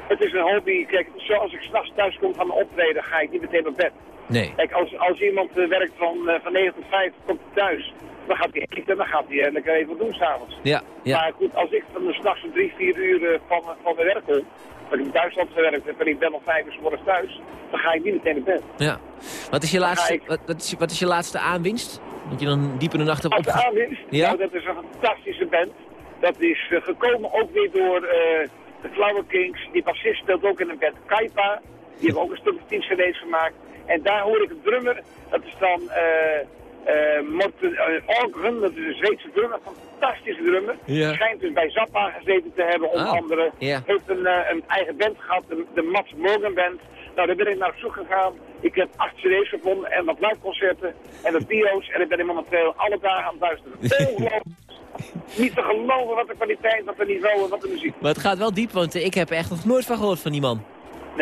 Het is een hobby. Kijk, zoals ik s'nachts thuis kom van mijn optreden, ga ik niet meteen op bed. Nee. Kijk, als, als iemand eh, werkt van, eh, van 9 tot 5, komt hij thuis. Dan gaat hij eten en dan gaat hij eh, lekker even wat doen s'avonds. Ja, ja. Maar goed, als ik van de s'nachts om 3, 4 uur van, van mijn werk kom, dat ik in Duitsland gewerkt heb en ik ben om 5 uur morgens thuis, dan ga ik niet meteen op bed. Ja. Wat is je Dan laatste, ik- wat, is, wat is je laatste aanwinst? Dat je dan diep in de nacht hebt de aanwinst, Ja? nou, dat is een fantastische band. Dat is gekomen ook weer door de Flower Kings. Die bassist speelt ook in een band Kaipa. Die hebben ook een stuk of 10 cd's gemaakt. En daar hoor ik een drummer. Dat is dan Morten Orgren, dat is een Zweedse drummer. Fantastische drummer. Ja. Schijnt dus bij Zappa gezeten te hebben, onder Ah, andere. ja. Heeft een, een eigen band gehad, de, de Mats Morgan Band. Nou, daar ben ik naar op zoek gegaan. Ik heb acht cd's gevonden en wat liveconcerten en wat bio's. En ik ben in momenteel alle dagen aan het luisteren. Ongelooflijk. Niet te geloven wat de kwaliteit, wat de niveau en wat de muziek. Maar het gaat wel diep, want ik heb er echt nog nooit van gehoord van die man.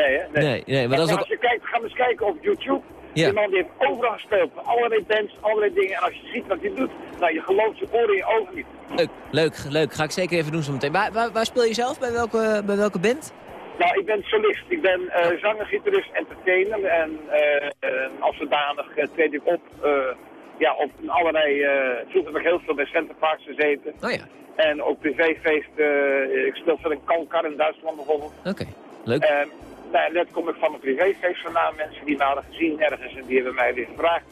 Nee, hè? Nee, nee, maar dat is ook- als je kijkt, ga eens kijken op YouTube. Ja. Die man die heeft overal gespeeld. Allerlei bands, allerlei dingen. En als je ziet wat hij doet, nou, je gelooft je oren in je ogen niet. Leuk, leuk, leuk. Ga ik zeker even doen zometeen. Waar, waar, waar speel je zelf? Bij welke, bij welke band? Nou, ik ben solist. Ik ben eh, zanger, gitarist, entertainer. En eh, als zodanig eh, treed ik op ja, op allerlei... vroeger heb ik heel veel bij Center Parks gezeten. Oh ja, En ook privéfeesten. ik speel veel in Kalkar in Duitsland bijvoorbeeld. oké. Leuk. Nou, ja, net kom ik van een privéfeest vandaan. Mensen die me hadden gezien ergens en die hebben mij weer gevraagd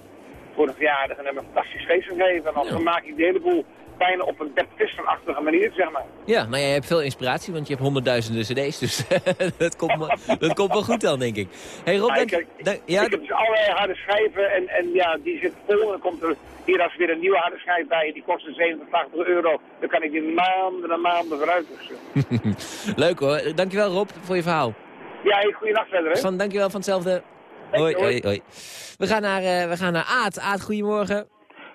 voor een verjaardag en hebben een fantastisch feest gegeven. En dan maak ik de hele boel bijna op een Bert Visser-achtige manier, zeg maar. Ja, nou ja, je hebt veel inspiratie, want je hebt honderdduizenden cd's. Dus dat, komt, dat komt wel goed dan, denk ik. hey Rob, Maar dank, ik, dank- ja, ik heb dus allerlei harde schijven en, en ja, die zitten vol. En dan komt er hier als weer een nieuwe harde schijf bij. Die kost 87 euro. Dan kan ik die maanden en maanden vooruit. Dus, leuk hoor. Dankjewel Rob voor je verhaal. Ja, hey, goeienacht verder, hè? Van, dankjewel van hetzelfde. Hoi, hoi, hoi. We gaan naar, eh, we gaan naar Aad. Aad, goedemorgen.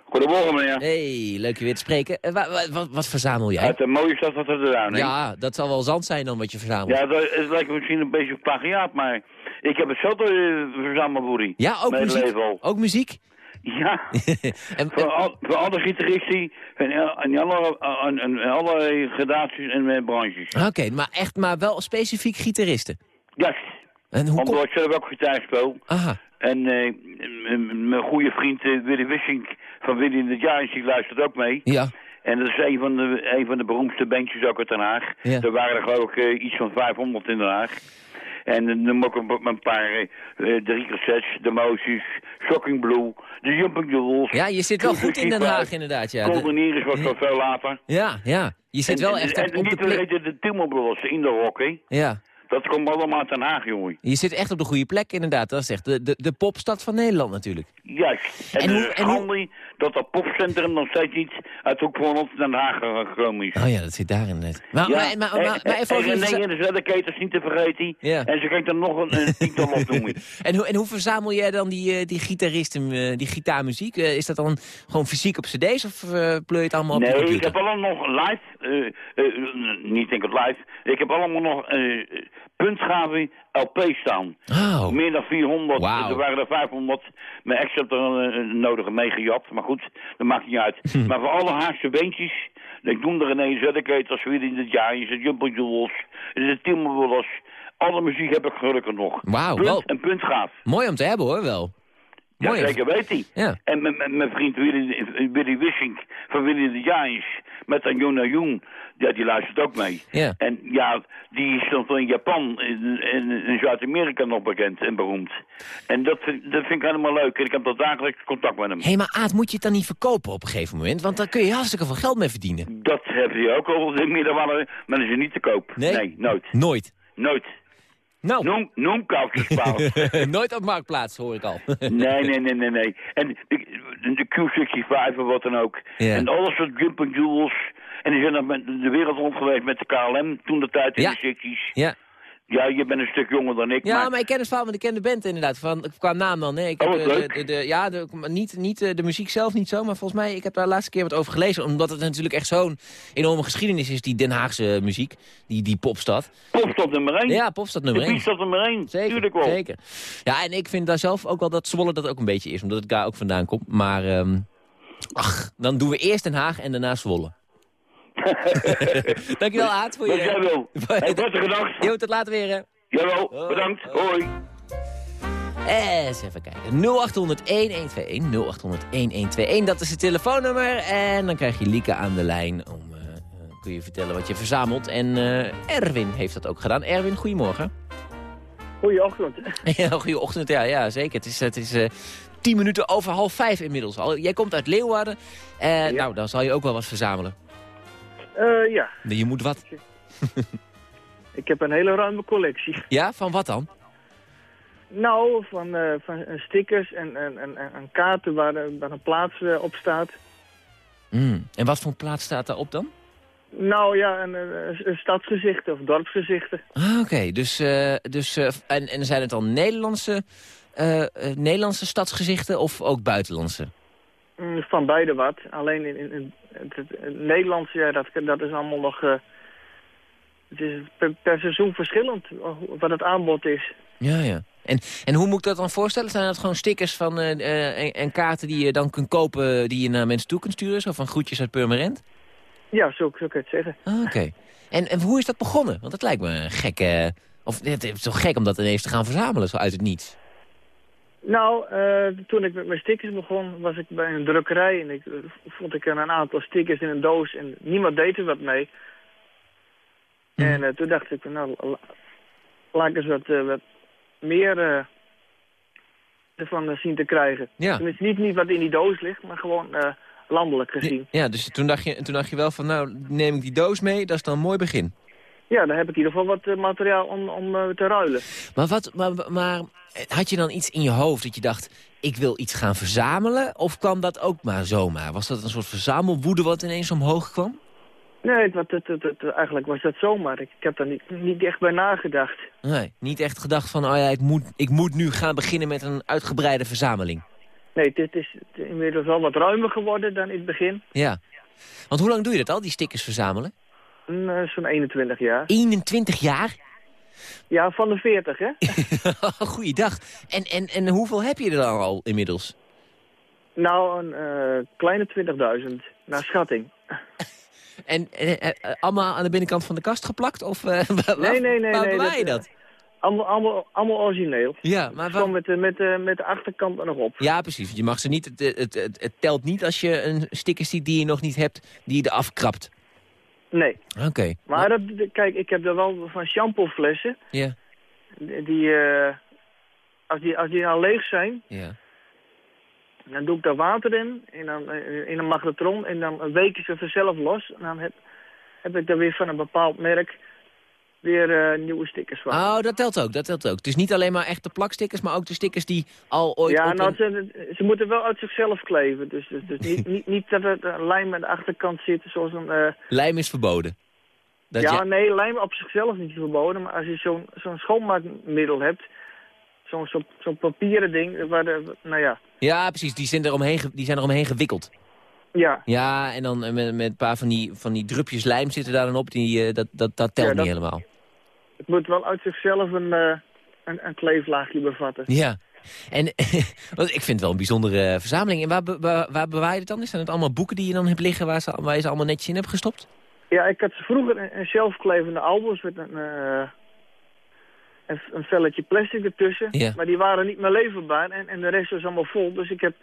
Goedemorgen, meneer. Hey, leuk je weer te spreken. Wa- wa- wat, wat verzamel jij? Uit de mooie stad van Rotterdam, hè? Ja, dat zal wel zand zijn dan wat je verzamelt. Ja, dat, het lijkt me misschien een beetje plagiaat, maar ik heb het zelf uh, verzameld, Boerie. Ja, ook muziek? Ook muziek? Ja. en, voor, al, voor alle gitaristen en, en alle, en, en alle gradaties en eh, branches. Oké, maar echt, maar wel specifiek gitaristen? Ja. En hoe Omdat ik zelf ook gitaar speel. Aha. En eh, mijn goede vriend eh, Willy Wissink van Willy in het Jaar, die luistert ook mee. Ja. En dat is een van de, een van de beroemdste bandjes ook uit Den Haag. Ja. Er waren er geloof ik eh, iets van 500 in Den Haag. En dan noem ik een, paar, eh, drie cassettes, de Moses, Shocking Blue, de Jumping Jewels. Ja, je zit wel goed in Den Haag inderdaad. Ja, De- was wel veel later. ja, ja. Je zit En- wel en- echt en, op, de niet plek. vergeten de Timber Brothers in de rock, hè. Ja. Dat komt allemaal uit Den Haag, jongen. Je zit echt op de goede plek inderdaad. Dat is echt de, de, de popstad van Nederland natuurlijk. Juist. En, En hoe- en hoe- schande dat dat popcentrum nog steeds niet uit Hoek van Holland Den Haag gekomen is. Oh ja, dat zit daarin net. Maar, Ja, maar, maar, maar, maar en- even en. René in de Zedeketers niet te vergeten. Ja. En ze kijkt er nog een, een op doen. En hoe, en hoe verzamel jij dan die, eh, die gitaristen, eh, die gitaarmuziek? Eh, is dat dan gewoon fysiek op cd's of eh pleur je het allemaal op Nee, ik computer? heb allemaal nog live, eh, eh, niet denk ik live, ik heb allemaal nog eh puntgave LP staan. Oh. Meer dan 400, Wauw. er waren er 500, maar extra heb er een, een nodige meegejat, maar goed, dat maakt niet uit. Hm. maar voor alle Haagse beentjes, ik noem er René Zedeketers, weer in het jaar, is het Jumper Jewels, is het Timberwolves, Alle muziek heb ik gelukkig nog. Wauw, Punt wel. en punt gaaf. Mooi om te hebben hoor, wel. Ja, zeker weet hij. Ja. En mijn- vriend Willy, Willy Wissink van Willy de Jains met dan Jona Jung, ja, die luistert ook mee. Ja. En ja, die is nog in Japan en in, in Zuid-Amerika nog bekend en beroemd. En dat, vind- dat vind ik helemaal leuk. En ik heb dat dagelijks contact met hem. Hé, maar Aad, moet je het dan niet verkopen op een gegeven moment? Want daar kun je hartstikke veel geld mee verdienen. Dat heb je ook al in Middenwallen, maar dat is niet te koop. Nee? nooit. Nooit. Nooit. Nou. Noem, noem. Nooit op Marktplaats, hoor ik al. Nee, nee, nee, nee, nee. En de, de Q65 of wat dan ook. En alles wat Jumping Jewels. En die zijn dan met de wereld rond geweest met de KLM toen de tijd in Ja. de 60s. Ja. Ja, je bent een stuk jonger dan ik, Ja, maar... maar ik ken het verhaal, want ik ken de band inderdaad. Van, qua naam dan. Nee, ik Oh, heb, de, de, de- ja, de, niet, niet eh, de muziek zelf niet zo, maar volgens mij, ik heb daar de laatste keer wat over gelezen. Omdat het natuurlijk echt zo'n enorme geschiedenis is, die Den Haagse muziek. Die, die popstad. Popstad nummer 1. Ja, popstad nummer De 1. Piepstad nummer 1, Zeker, tuurlijk wel. zeker. Ja, en ik vind daar zelf ook wel dat Zwolle dat ook een beetje is. Omdat ik daar ook vandaan kom. Maar, ehm, ach, dan doen we eerst Den Haag en daarna Zwolle. Dankjewel, Aad, voor je... Wat jij wil. Hey. Jo, tot later weer, hè. Jawel, bedankt. Hoi. Eh, Eens even kijken. 0800-1121. 0800-1121. Dat is het telefoonnummer. En dan krijg je Lieke aan de lijn. Om, eh, kun je vertellen wat je verzamelt. En eh, Erwin heeft dat ook gedaan. Erwin, goedemorgen. Goeieochtend. Ja, goeieochtend. Ja, ja zeker. Het is, het is eh, tien minuten over half vijf inmiddels al. Jij komt uit Leeuwarden. Eh, Nou, dan zal je ook wel wat verzamelen. Eh, ja, Je moet wat. ik heb een hele ruime collectie. Ja, van wat dan? Nou, van, eh, van eh, stickers en, en, en, en kaarten waar, waar een plaats op staat. Hmm. En wat voor plaats staat daarop dan? Nou ja, een, een, stadsgezichten of dorpsgezichten. Ah, Oké, dus, dus en, en zijn het dan Nederlandse, Nederlandse stadsgezichten of ook buitenlandse? Mm, Van beide wat. Alleen in, in, in het, het- Nederlands, ja, dat, dat is allemaal nog... eh, het is per, per seizoen verschillend eh, wat het aanbod is. Ja, ja. En, en hoe moet ik dat dan voorstellen? Zijn dat gewoon stickers van, eh, en, en kaarten die je dan kunt kopen... die je naar mensen toe kunt sturen? Zo van groetjes uit Purmerend? Ja, zo, zo kan je het zeggen. Ah, Oké. En, en hoe is dat begonnen? Want dat lijkt me een gekke... Of het is toch gek om dat ineens te gaan verzamelen, zo uit het niets? Nou, eh, toen ik met mijn stickers begon, was ik bij een drukkerij en ik eh, vond ik een aantal stickers in een doos en niemand deed er wat mee. En eh, toen dacht ik, nou, la- laat ik eens wat, wat meer ervan zien te krijgen. Ja. Tenminste, niet, niet wat in die doos ligt, maar gewoon landelijk gezien. Ja, dus toen dacht, je, toen dacht je wel van, nou, neem ik die doos mee, dat is dan een mooi begin. Ja, dan heb ik in ieder geval wat eh, materiaal om, om eh, te ruilen. Maar, wat, maar, maar had je dan iets in je hoofd dat je dacht, ik wil iets gaan verzamelen? Of kwam dat ook maar zomaar? Was dat een soort verzamelwoede wat ineens omhoog kwam? Nee, het, het, het, het- het- eigenlijk was dat zomaar. Ik, ik heb daar niet, niet echt bij nagedacht. Nee, niet echt gedacht van, oh ja, ik moet, ik moet nu gaan beginnen met een uitgebreide verzameling. Nee, dit is inmiddels al wat ruimer geworden dan in het begin. Ja. Want hoe lang doe je dat al, die stickers verzamelen? Eh, Zo'n 21 jaar. 21 jaar? Ja, van de 40, hè? Goeiedag. En, en, en hoeveel heb je er dan al inmiddels? nou, een eh, kleine 20.000, naar schatting. En eh, allemaal aan de binnenkant van de kast geplakt? Of waar, Nee, nee, nee. waar nee je dat? Allemaal, allemaal, allemaal origineel. Ja, maar Gewoon met, de- met, met de achterkant er nog op. Ja, precies. Je mag ze niet, het, het, het, het telt niet als je een sticker ziet die je nog niet hebt, die je eraf krabt. Nee. Oké. Maar dat, kijk, ik heb er wel van shampooflessen. Ja. Die, die, eh, als die, als die nou leeg zijn, Ja. dan doe ik daar water in, en dan, eh, in een magnetron. En dan weken ze vanzelf los. En dan heb, heb ik daar weer van een bepaald merk weer eh, nieuwe stickers van. Oh, dat telt ook, dat telt ook. Dus niet alleen maar echte plakstickers, maar ook de stickers die al ooit ja, nou, een- ze, ze moeten wel uit zichzelf kleven. Dus, dus, dus niet, niet, niet dat er een lijm aan de achterkant zit, zoals een... eh, Lijm is verboden. Dat ja, je- nee, lijm op zichzelf niet verboden. Maar als je zo'n zo'n schoonmaakmiddel hebt, zo'n papieren ding, waar de, nou ja, Ja, precies. Die zijn, er omheen, ge- die zijn er omheen gewikkeld. Ja. Ja, en dan eh, met, met een paar van die, van die drupjes lijm zitten daar dan op. Die, eh, dat, dat, dat telt Ja, dat- niet helemaal. Het moet wel uit zichzelf een, eh, een, een kleeflaagje bevatten. Ja. En ik vind het wel een bijzondere verzameling. En waar, be- waar, waar bewaar je het dan? Zijn het allemaal boeken die je dan hebt liggen waar, ze, waar je ze allemaal netjes in hebt gestopt? Ja, ik had vroeger een, een zelfklevende albums met een, een, een velletje plastic ertussen. Ja. Maar die waren niet meer leverbaar en, en de rest was allemaal vol. Dus ik heb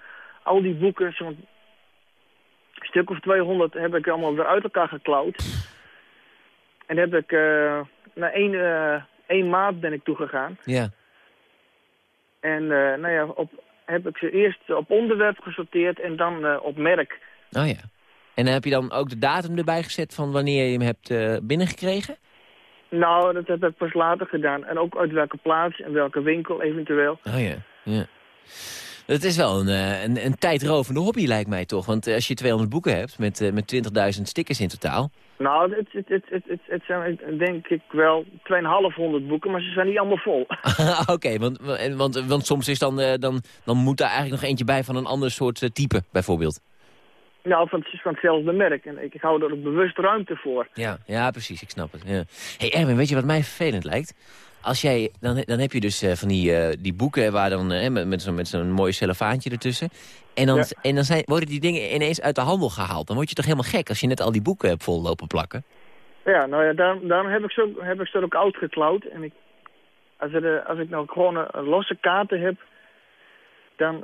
al die boeken, zo'n stuk of 200, heb ik allemaal weer uit elkaar geklauwd. En heb ik eh, naar één, eh, één maat ben ik toegegaan. Ja. En eh, nou ja, op, heb ik ze eerst op onderwerp gesorteerd en dan op merk. Oh ja. En heb je dan ook de datum erbij gezet van wanneer je hem hebt binnengekregen? Nou, dat heb ik pas later gedaan. En ook uit welke plaats en welke winkel eventueel. Oh ja, ja. Het is wel een, eh, een, een tijdrovende hobby lijkt mij toch. Want eh, als je 200 boeken hebt met, eh, met 20.000 stickers in totaal... Nou, het, het, het, het, het, het zijn denk ik wel 2500 boeken, maar ze zijn niet allemaal vol. Oké, want, want, want soms is dan, dan, dan moet daar eigenlijk nog eentje bij van een ander soort type bijvoorbeeld. nou, van, van hetzelfde merk. En ik, ik hou er ook bewust ruimte voor. Ja, ja precies, ik snap het. Ja. hey Erwin, weet je wat mij vervelend lijkt? Als jij, dan, dan heb je dus eh, van die, eh, die boeken waar dan, eh, met, met zo'n zo'n mooi cellofaantje ertussen. En dan, Ja. en dan zijn, worden die dingen ineens uit de handel gehaald. Dan word je toch helemaal gek als je net al die boeken hebt vol lopen plakken. Ja, nou ja, daarom, daarom heb, ik ze, ook- heb ik ze ook uitgeklauwd. En ik, als, er, als ik nou gewoon losse kaarten heb, dan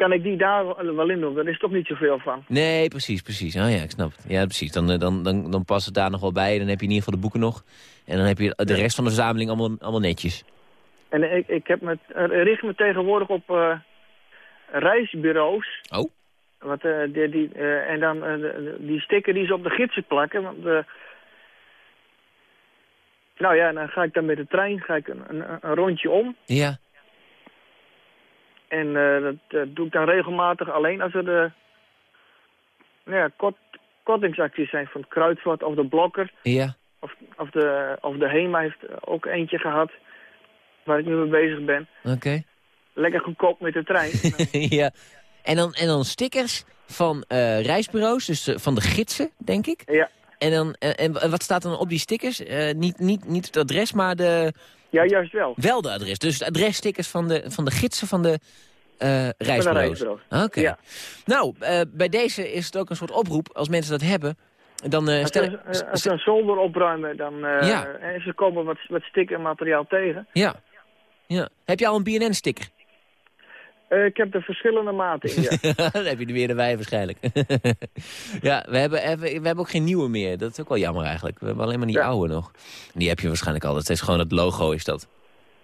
kan ik die daar wel- in doen. Daar is toch niet zoveel van. Nee, precies, precies. Oh ja, ik snap het. Ja, precies. Dan, eh, dan, dan, dan past het daar nog wel bij. Dan heb je in ieder geval de boeken nog. En dan heb je de rest van de verzameling allemaal, allemaal netjes. En ik, ik heb me, eh, richt me tegenwoordig op eh, reisbureaus. Oh. Wat, die, die, en dan die sticker die ze op de gidsen plakken. Want, nou ja, dan ga ik dan met de trein ga ik een, een, een rondje om. Ja. En eh, dat eh, doe ik dan regelmatig alleen als er de nou ja, kort, kortingsacties zijn van het Kruidvat of de Blokker. Ja. Of, of, de, of de HEMA heeft ook eentje gehad waar ik nu mee bezig ben. Oké. Lekker goedkoop met de trein. ja. En dan, en dan stickers van eh, reisbureaus, dus van de gidsen, denk ik. Ja. En, dan, en, en wat staat dan op die stickers? Niet, niet, niet het adres, maar de... Ja, juist wel. Wel de adres. Dus de adresstickers van de, van de gidsen van de eh reisbureaus. Oké. Ja. Nou, eh, bij deze is het ook een soort oproep. Als mensen dat hebben, dan Als stel... ze, als ze een zolder opruimen, dan Ja. en ze komen wat, wat stickermateriaal tegen. Ja. ja. Heb je al een BNN-sticker? Eh, ik heb er verschillende maten in, ja. dan heb je er weer de wij waarschijnlijk. ja, we hebben, we we hebben ook geen nieuwe meer. Dat is ook wel jammer eigenlijk. We hebben alleen maar die Ja. oude nog. Die heb je waarschijnlijk al. Dat is gewoon het logo is dat.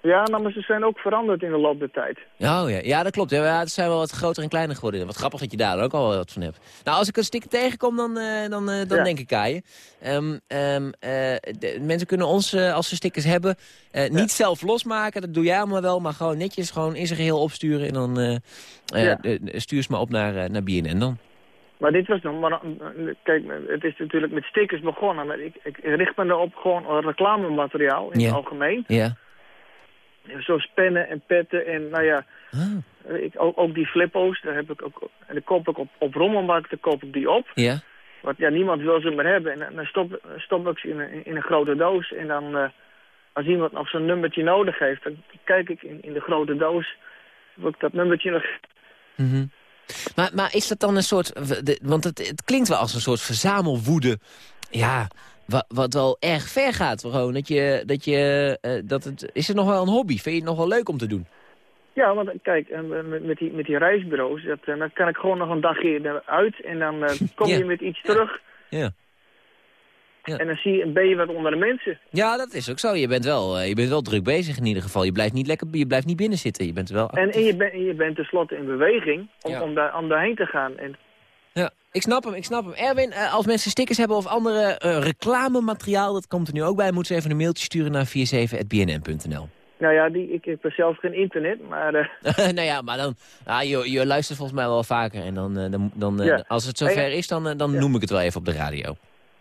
Ja, nou, maar ze zijn ook veranderd in de loop der tijd. Oh ja, ja dat klopt. Ja, ja, het zijn wel wat groter en kleiner geworden. Wat grappig dat je daar ook al wat van hebt. Nou, als ik een sticker tegenkom, dan, eh, dan, eh, dan Ja. denk ik aan je. Ehm, ehm, eh, de- mensen kunnen ons, als ze stickers hebben, niet zelf losmaken. Dat doe jij allemaal wel, maar gewoon netjes gewoon in zijn geheel opsturen. En dan stuur ze maar op naar, naar BNN dan. Maar dit was nog maar... Kijk, het is natuurlijk met stickers begonnen. Maar ik, ik richt me erop gewoon reclamemateriaal in het algemeen. Ja. Zoals pennen en petten en nou ja... Ik, ook, ook die flippo's, daar heb ik ook... En dan koop ik op, op rommelmarkt, dan koop ik die op. Ja. Want ja, niemand wil ze meer hebben. En dan- stop, stop ik ze in een, in een grote doos. En dan, eh, als iemand nog zo'n nummertje nodig heeft, dan kijk ik in, in de grote doos. Of ik dat nummertje nog... Mhm. Maar, maar is dat dan een soort... Want het, het klinkt wel als een soort verzamelwoede. Ja, wa- wat wel erg ver gaat. Gewoon dat je... Dat je eh, dat het, is het nog wel een hobby? Vind je het nog wel leuk om te doen? Ja, want kijk, en met, die, met die reisbureaus, dat, eh, dan kan ik gewoon nog een dagje eruit. En dan eh, kom Ja. je met iets terug. Ja. En dan zie je, ben je wat onder de mensen. Ja, dat is ook zo. Je bent wel, eh, je bent wel druk bezig in ieder geval. Je blijft niet, lekker, je blijft niet binnen zitten. Je bent wel... En, en, je, bent en je bent tenslotte in beweging om, Ja. om, daar, om daarheen te gaan. En Ja, ik snap hem, ik snap hem. Erwin, eh, als mensen stickers hebben of andere eh, reclamemateriaal... dat komt er nu ook bij, moeten ze even een mailtje sturen naar 47.bnn.nl. nou ja, die, ik heb zelf geen internet, maar... eh, nou ja, maar dan... Ah, je, je luistert volgens mij wel vaker. En dan, dan, dan eh, Ja. als het zover is, dan, dan noem ik het wel even op de radio.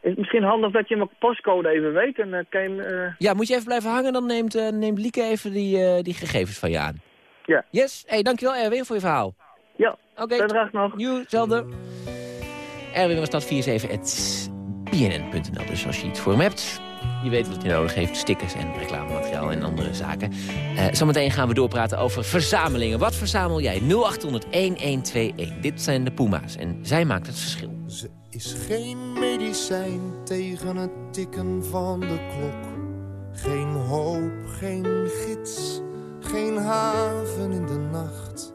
is het misschien handig dat je mijn postcode even weet. En dan kan je... eh, Ja, moet je even blijven hangen, dan neemt, neemt Lieke even die, eh, die gegevens van je aan. Ja. Yes, hey, dankjewel Erwin voor je verhaal. Oké. okay. nog. Joe, hetzelfde. Erwin was dat 47.bnn.nl. Dus als je iets voor hem hebt, je weet wat hij nodig heeft. Stickers en reclamemateriaal en andere zaken. Eh, zometeen gaan we doorpraten over verzamelingen. Wat verzamel jij? 0800-1121. Dit zijn de Puma's en zij maakt het verschil. Ze is geen medicijn tegen het tikken van de klok. Geen hoop, geen gids, geen haven in de nacht.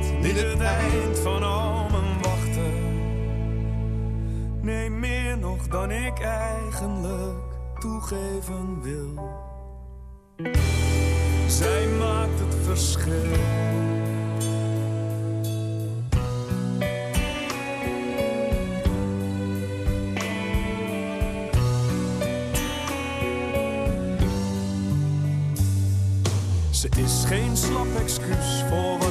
niet het eind van al mijn wachten. Nee, meer nog dan ik eigenlijk toegeven wil. Zij maakt het verschil. Ze is geen slap excuus voor wat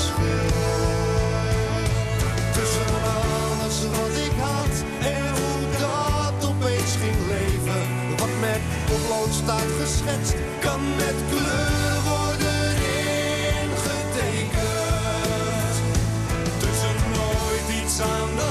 Potlood staat geschetst, kan met kleur worden ingetekend. Tussen nooit iets aan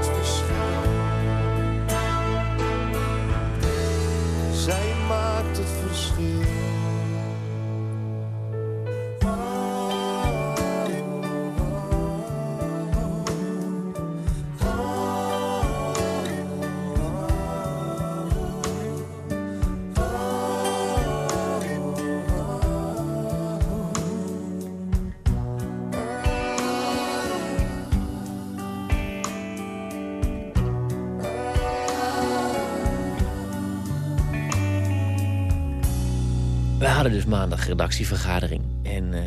maakt het verschil. Hadden dus maandag redactievergadering. En eh,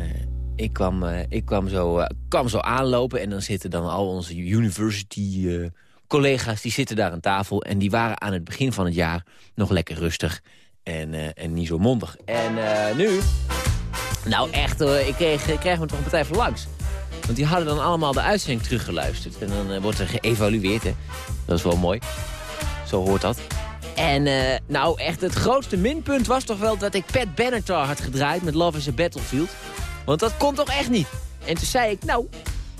ik, kwam, eh, ik kwam, zo, eh, kwam zo aanlopen en dan zitten dan al onze university collega's... die zitten daar aan tafel en die waren aan het begin van het jaar nog lekker rustig. En, en niet zo mondig. En nu... Nou echt, ik, kreeg, ik kreeg me toch een partij van langs. Want die hadden dan allemaal de uitzending teruggeluisterd. En dan wordt er geëvalueerd, hè. Dat is wel mooi. Zo hoort dat. En eh, nou echt, het grootste minpunt was toch wel dat ik Pat Benatar had gedraaid met Love is a Battlefield. Want dat komt toch echt niet. En toen zei ik, nou,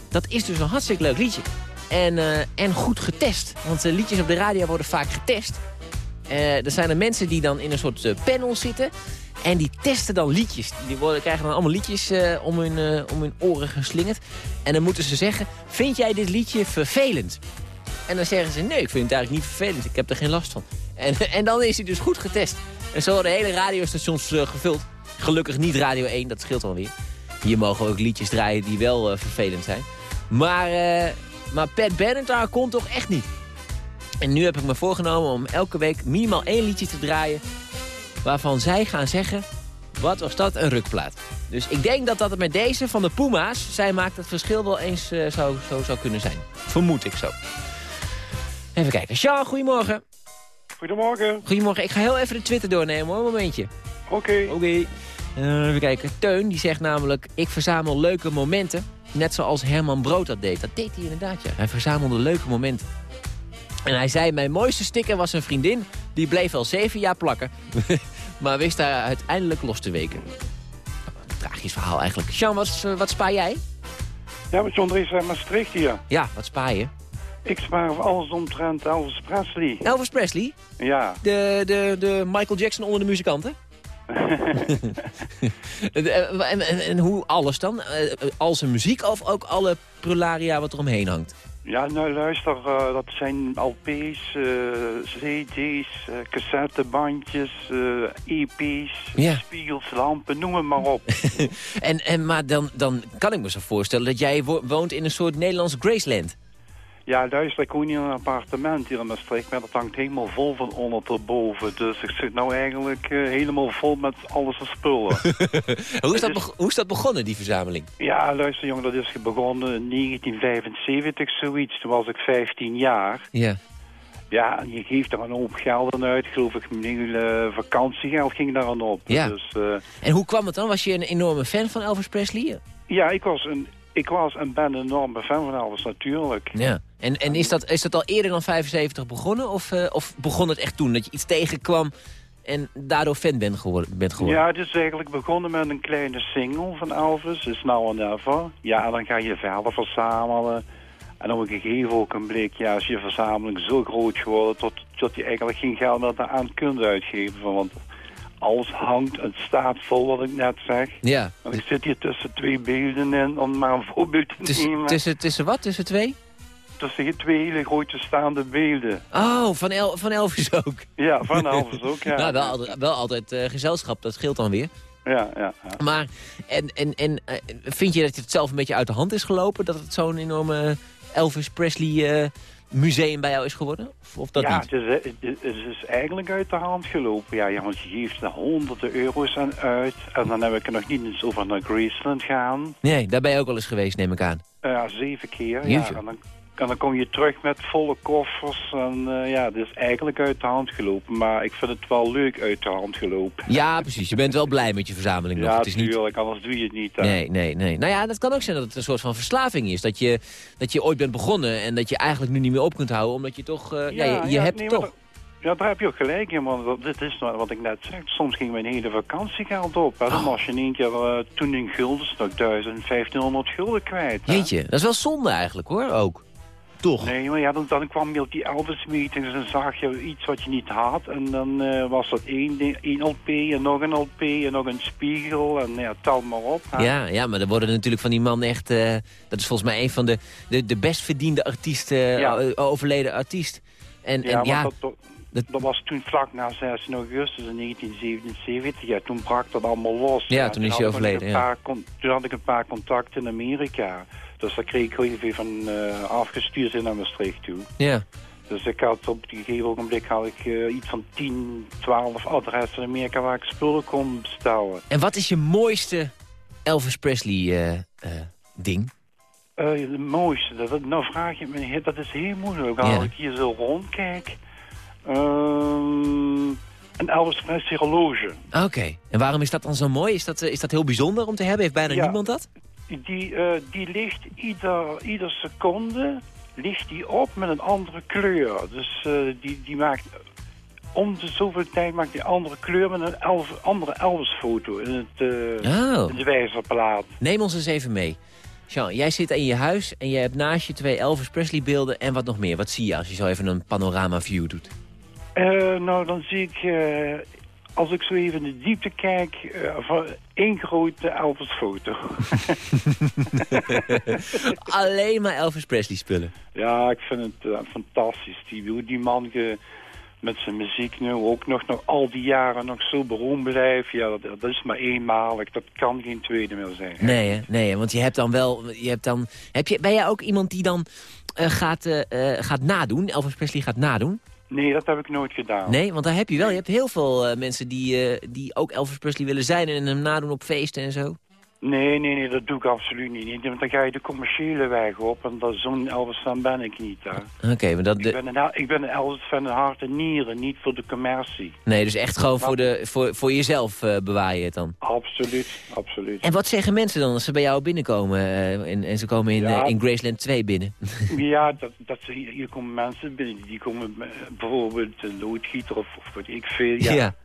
dat is dus een hartstikke leuk liedje. En, eh, en goed getest. Want liedjes op de radio worden vaak getest. Eh, er zijn er mensen die dan in een soort panel zitten. En die testen dan liedjes. Die worden, krijgen dan allemaal liedjes om, hun, om hun oren geslingerd. En dan moeten ze zeggen, vind jij dit liedje vervelend? En dan zeggen ze, nee, ik vind het eigenlijk niet vervelend. Ik heb er geen last van. En, en dan is hij dus goed getest. En zo worden hele radiostations eh, gevuld. Gelukkig niet Radio 1, dat scheelt alweer. Hier mogen ook liedjes draaien die wel eh, vervelend zijn. Maar, eh, maar Pat Benatar kon toch echt niet. En nu heb ik me voorgenomen om elke week minimaal één liedje te draaien... waarvan zij gaan zeggen, wat was dat een rukplaat. Dus ik denk dat dat met deze van de Puma's... zij maakt het verschil wel eens zo zou kunnen zijn. Vermoed ik zo. Even kijken. Sean, goedemorgen. Goedemorgen. Goedemorgen. Ik ga heel even de Twitter doornemen hoor, een momentje. Oké. Oké. Eh, even kijken. Teun, die zegt namelijk... ik verzamel leuke momenten. Net zoals Herman Brood dat deed. Dat deed hij inderdaad, ja. Hij verzamelde leuke momenten. En hij zei, mijn mooiste sticker was een vriendin... die bleef al zeven jaar plakken. maar wist haar uiteindelijk los te weken. Tragisch verhaal eigenlijk. Sean, wat, eh, wat spaar jij? Ja, met John Dries uit Maastricht hier. Ja, wat spaar je? Ik spaar alles omtrent Elvis Presley. Elvis Presley? Ja. De, de, de Michael Jackson onder de muzikanten? en, en, en, en hoe alles dan? Eh, al zijn muziek of ook alle prularia wat er omheen hangt? Ja, nou luister, eh, dat zijn LP's, eh, CD's, eh, cassettebandjes, eh, EP's, Ja. spiegels, lampen, noem het maar op. en, en, maar dan, dan kan ik me zo voorstellen dat jij wo- woont in een soort Nederlands Graceland. Ja, luister, ik woon in een appartement hier in Maastricht, maar dat hangt helemaal vol van onder tot boven. Dus ik zit nou eigenlijk eh, helemaal vol met alles aan spullen. hoe, is dat beg- hoe is dat begonnen, die verzameling? Ja, luister jongen, dat is begonnen in 1975 zoiets. Toen was ik 15 jaar. Ja. Ja, en je geeft er een hoop geld aan uit. Geloof ik, mijn hele vakantiegeld ging daar aan op. Ja. Dus, eh, En hoe kwam het dan? Was je een enorme fan van Elvis Presley? ja, ik was, een, ik was en ben een enorme fan van Elvis natuurlijk. Ja. En, en is, dat, is dat al eerder dan 75 begonnen? Of, eh, of begon het echt toen dat je iets tegenkwam en daardoor fan bent geworden? Bent geworden? Ja, het is eigenlijk begonnen met een kleine single van Elvis, Is Now or Never. Ja, en dan ga je verder verzamelen. En op een gegeven ogenblik, ja, is je verzameling zo groot geworden... tot, tot je eigenlijk geen geld meer aan kunt uitgeven. Want alles hangt, het staat vol, wat ik net zeg. Ja. En ik zit hier tussen twee beelden in, om maar een voorbeeld te nemen. tussen, tussen wat? Tussen twee? Tussen twee hele grote staande beelden. Oh, van, El, van Elvis ook. Ja, van Elvis ook, ja. nou, wel, altijd- wel altijd eh, gezelschap, dat scheelt dan weer. Ja, ja, ja. Maar, en, en, en eh, vind je dat het zelf een beetje uit de hand is gelopen? Dat het zo'n enorme Elvis Presley eh, museum bij jou is geworden? Of, of dat ja, niet? Het, is, het, is, het is eigenlijk uit de hand gelopen. Ja, want je geeft er honderden euro's aan uit. En dan heb ik er nog niet eens over naar Graceland gaan. Nee, daar ben je ook wel eens geweest, neem ik aan. Ja, zeven keer. Ja, en, dan, en dan kom je terug met volle koffers. En eh, ja, het is eigenlijk uit de hand gelopen. Maar ik vind het wel leuk uit de hand gelopen. Ja, precies. Je bent wel blij met je verzameling nog. Ja, het is niet... natuurlijk. Anders doe je het niet. hè. Nee, nee, nee. Nou ja, dat kan ook zijn dat het een soort van verslaving is. Dat je, dat je ooit bent begonnen en dat je eigenlijk nu niet meer op kunt houden. Omdat je toch, eh, ja, je, je hebt nee, toch. Ja, daar heb je ook gelijk in, want dit is wat ik net zeg. Soms ging mijn hele vakantiegeld op. Hè. Dan Oh. was je in één keer eh, toen in gulden, nog 1000, 1500 gulden kwijt. hè. Jeetje, dat is wel zonde eigenlijk hoor, ook. Toch? Nee, maar ja, dan, dan kwam je op die Elvis meetings en zag je iets wat je niet had. En dan eh, was dat één, ding- één LP en nog een LP en nog een spiegel en ja, tel maar op. hè. Ja, ja, maar er worden natuurlijk van die man echt... eh, dat is volgens mij een van de, de, de best verdiende artiesten, Ja. eh, overleden artiest. En Ja, en, ja, dat, dat, dat was toen vlak na 16 augustus in 1977. Ja, toen brak dat allemaal los. Ja, toen is hij overleden, ja. toen had ik een paar contacten in Amerika. Dus daar kreeg ik heel even van eh, afgestuurd in naar Maastricht toe. ja. Dus ik had op die gegeven ogenblik had ik eh, iets van 10, 12 adressen in Amerika waar ik spullen kon bestellen. En wat is je mooiste Elvis Presley eh, ding? Eh, de mooiste, dat, nou vraag je me, dat is heel moeilijk. Als Ja. ik hier zo rondkijk. Ehm een Elvis Presley horloge. Oké, en waarom is dat dan zo mooi? Is dat, is dat heel bijzonder om te hebben? Heeft bijna Ja. niemand dat? Die, eh, die ligt ieder, ieder seconde ligt die op met een andere kleur. Dus eh, die, die maakt om de zoveel tijd maakt die andere kleur met een elf, andere Elvis-foto in, het, Oh. in de wijzerplaat. Neem ons eens even mee. Jean, jij zit in je huis en je hebt naast je twee Elvis Presley beelden en wat nog meer. Wat zie je als je zo even een panorama view doet? Nou, dan zie ik, als ik zo even in de diepte kijk, eh, van één grote Elvis-foto. Alleen maar Elvis Presley spullen. ja, ik vind het eh, fantastisch. Die, hoe die man ge- met zijn muziek nu ook nog, nog al die jaren nog zo beroemd blijft. Ja, dat, dat is maar eenmalig. Dat kan geen tweede meer zijn. Nee, hè? nee hè? want je hebt dan wel... Je hebt dan, heb je, ben jij ook iemand die dan eh, gaat, gaat nadoen? Elvis Presley gaat nadoen? Nee, dat heb ik nooit gedaan. Nee, want daar heb je wel. Je hebt heel veel eh, mensen die, eh, die ook Elvis Presley willen zijn... en hem nadoen op feesten en zo. Nee, nee, nee, dat doe ik absoluut niet. Want dan ga je de commerciële weg op. En dat zo'n Elvis-fan ben ik niet. Hè. Oké, maar dat... Ik ben een, ik ben een Elvis-fan hart en nieren, niet voor de commercie. nee, dus echt gewoon voor, de, voor, voor jezelf eh, bewaar je het dan. Absoluut, absoluut. En wat zeggen mensen dan als ze bij jou binnenkomen... eh, en, en ze komen in, Ja. eh, in Graceland 2 binnen? Ja, dat, dat, hier komen mensen binnen, die komen bijvoorbeeld een loodgieter of, of wat ik veel. Ja, Ja.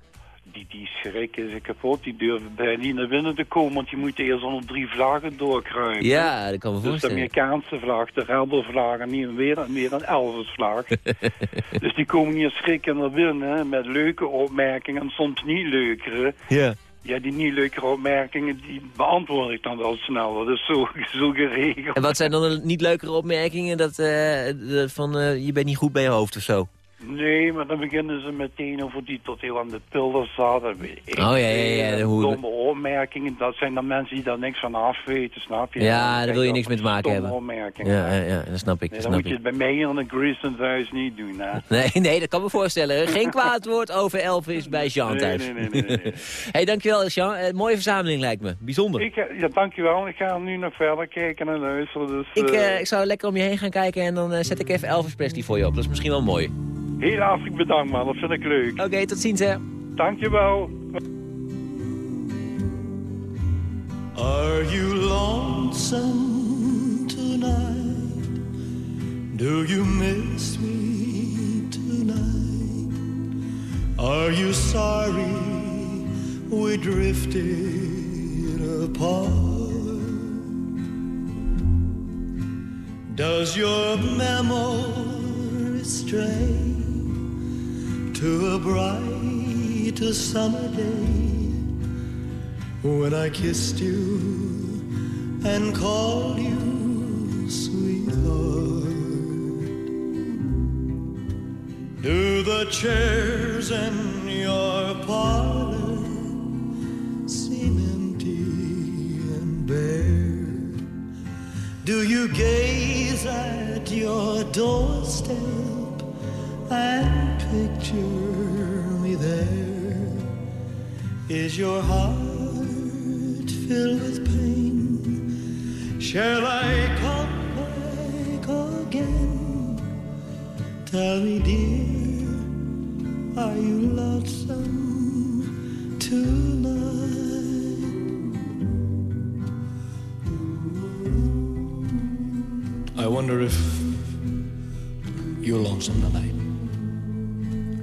Die, die schrikken ze kapot, die durven bijna niet naar binnen te komen, want die moeten eerst onder drie vlaggen doorkruipen. Ja, dat kan me Dus de voorstellen. Amerikaanse vlag, de rebelvlag en niet weer, meer een Elvis-vlag. dus die komen hier schrikken naar binnen met leuke opmerkingen en soms niet leukere. Ja. Ja, die niet leuke opmerkingen, die beantwoord ik dan wel snel. Dat is zo, zo geregeld. En wat zijn dan de niet leukere opmerkingen? Dat, eh, van eh, je bent niet goed bij je hoofd of zo? Nee, maar dan beginnen ze meteen over die tot heel aan de pillen zat. Dat weet ik Oh, ja, ja, ja, hoe- Domme opmerkingen, dat zijn dan mensen die daar niks van afweten, snap je? Ja, daar wil je niks mee te maken hebben. opmerkingen. Ja, ja, ja, dat snap ik. Nee, dat dan snap moet je ik. het bij mij in de Greasland thuis niet doen, hè? Nee, nee, dat kan me voorstellen. Geen kwaad woord over Elvis bij Jean Nee, thuis. nee, nee, nee, nee. hey, dankjewel Jean. Eh, mooie verzameling lijkt me. Bijzonder. Ik, ja, dankjewel. Ik ga nu nog verder kijken en luisteren. Dus, Ik, eh, ik zou lekker om je heen gaan kijken en dan zet ik even Elvis Presley voor je op. Dat is misschien wel mooi. Heel hartelijk bedankt, man. Dat vind ik leuk. Oké, tot ziens hè. Dankjewel. Are you lonesome tonight? Do you miss me tonight? Are you sorry we drifted apart? Does your memory stray to a bright summer day? when I kissed you and called you sweetheart. Do the chairs in your parlor seem empty and bare? Do you gaze at your doorstep and picture me there? Is your heart filled with pain? Shall I come back again? Tell me, dear, are you lonesome tonight? I wonder if you're lonesome tonight.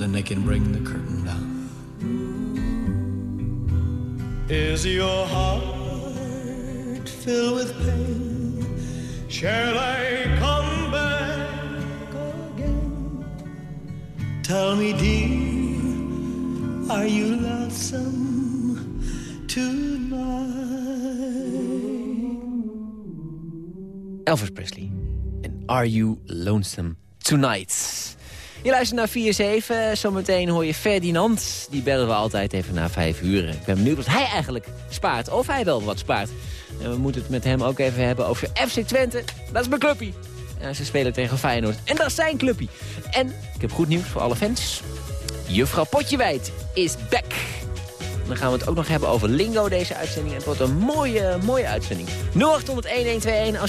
then they can bring the curtain down. Is your heart filled with pain? Shall I come back again? Tell me, dear, are you lonesome tonight? Elvis Presley. And Are You Lonesome Tonight? Je luistert naar 4-7. Zometeen hoor je Ferdinand. Die bellen we altijd even na 5 uur. Ik ben benieuwd wat hij eigenlijk spaart. Of hij wel wat spaart. En we moeten het met hem ook even hebben over FC Twente. Dat is mijn clubpie. Ja, ze spelen tegen Feyenoord. En dat is zijn clubpie. En ik heb goed nieuws voor alle fans. Juffrouw Potjewijd is back. Dan gaan we het ook nog hebben over Lingo deze uitzending. En het wordt een mooie, mooie uitzending. 0800 1121 als je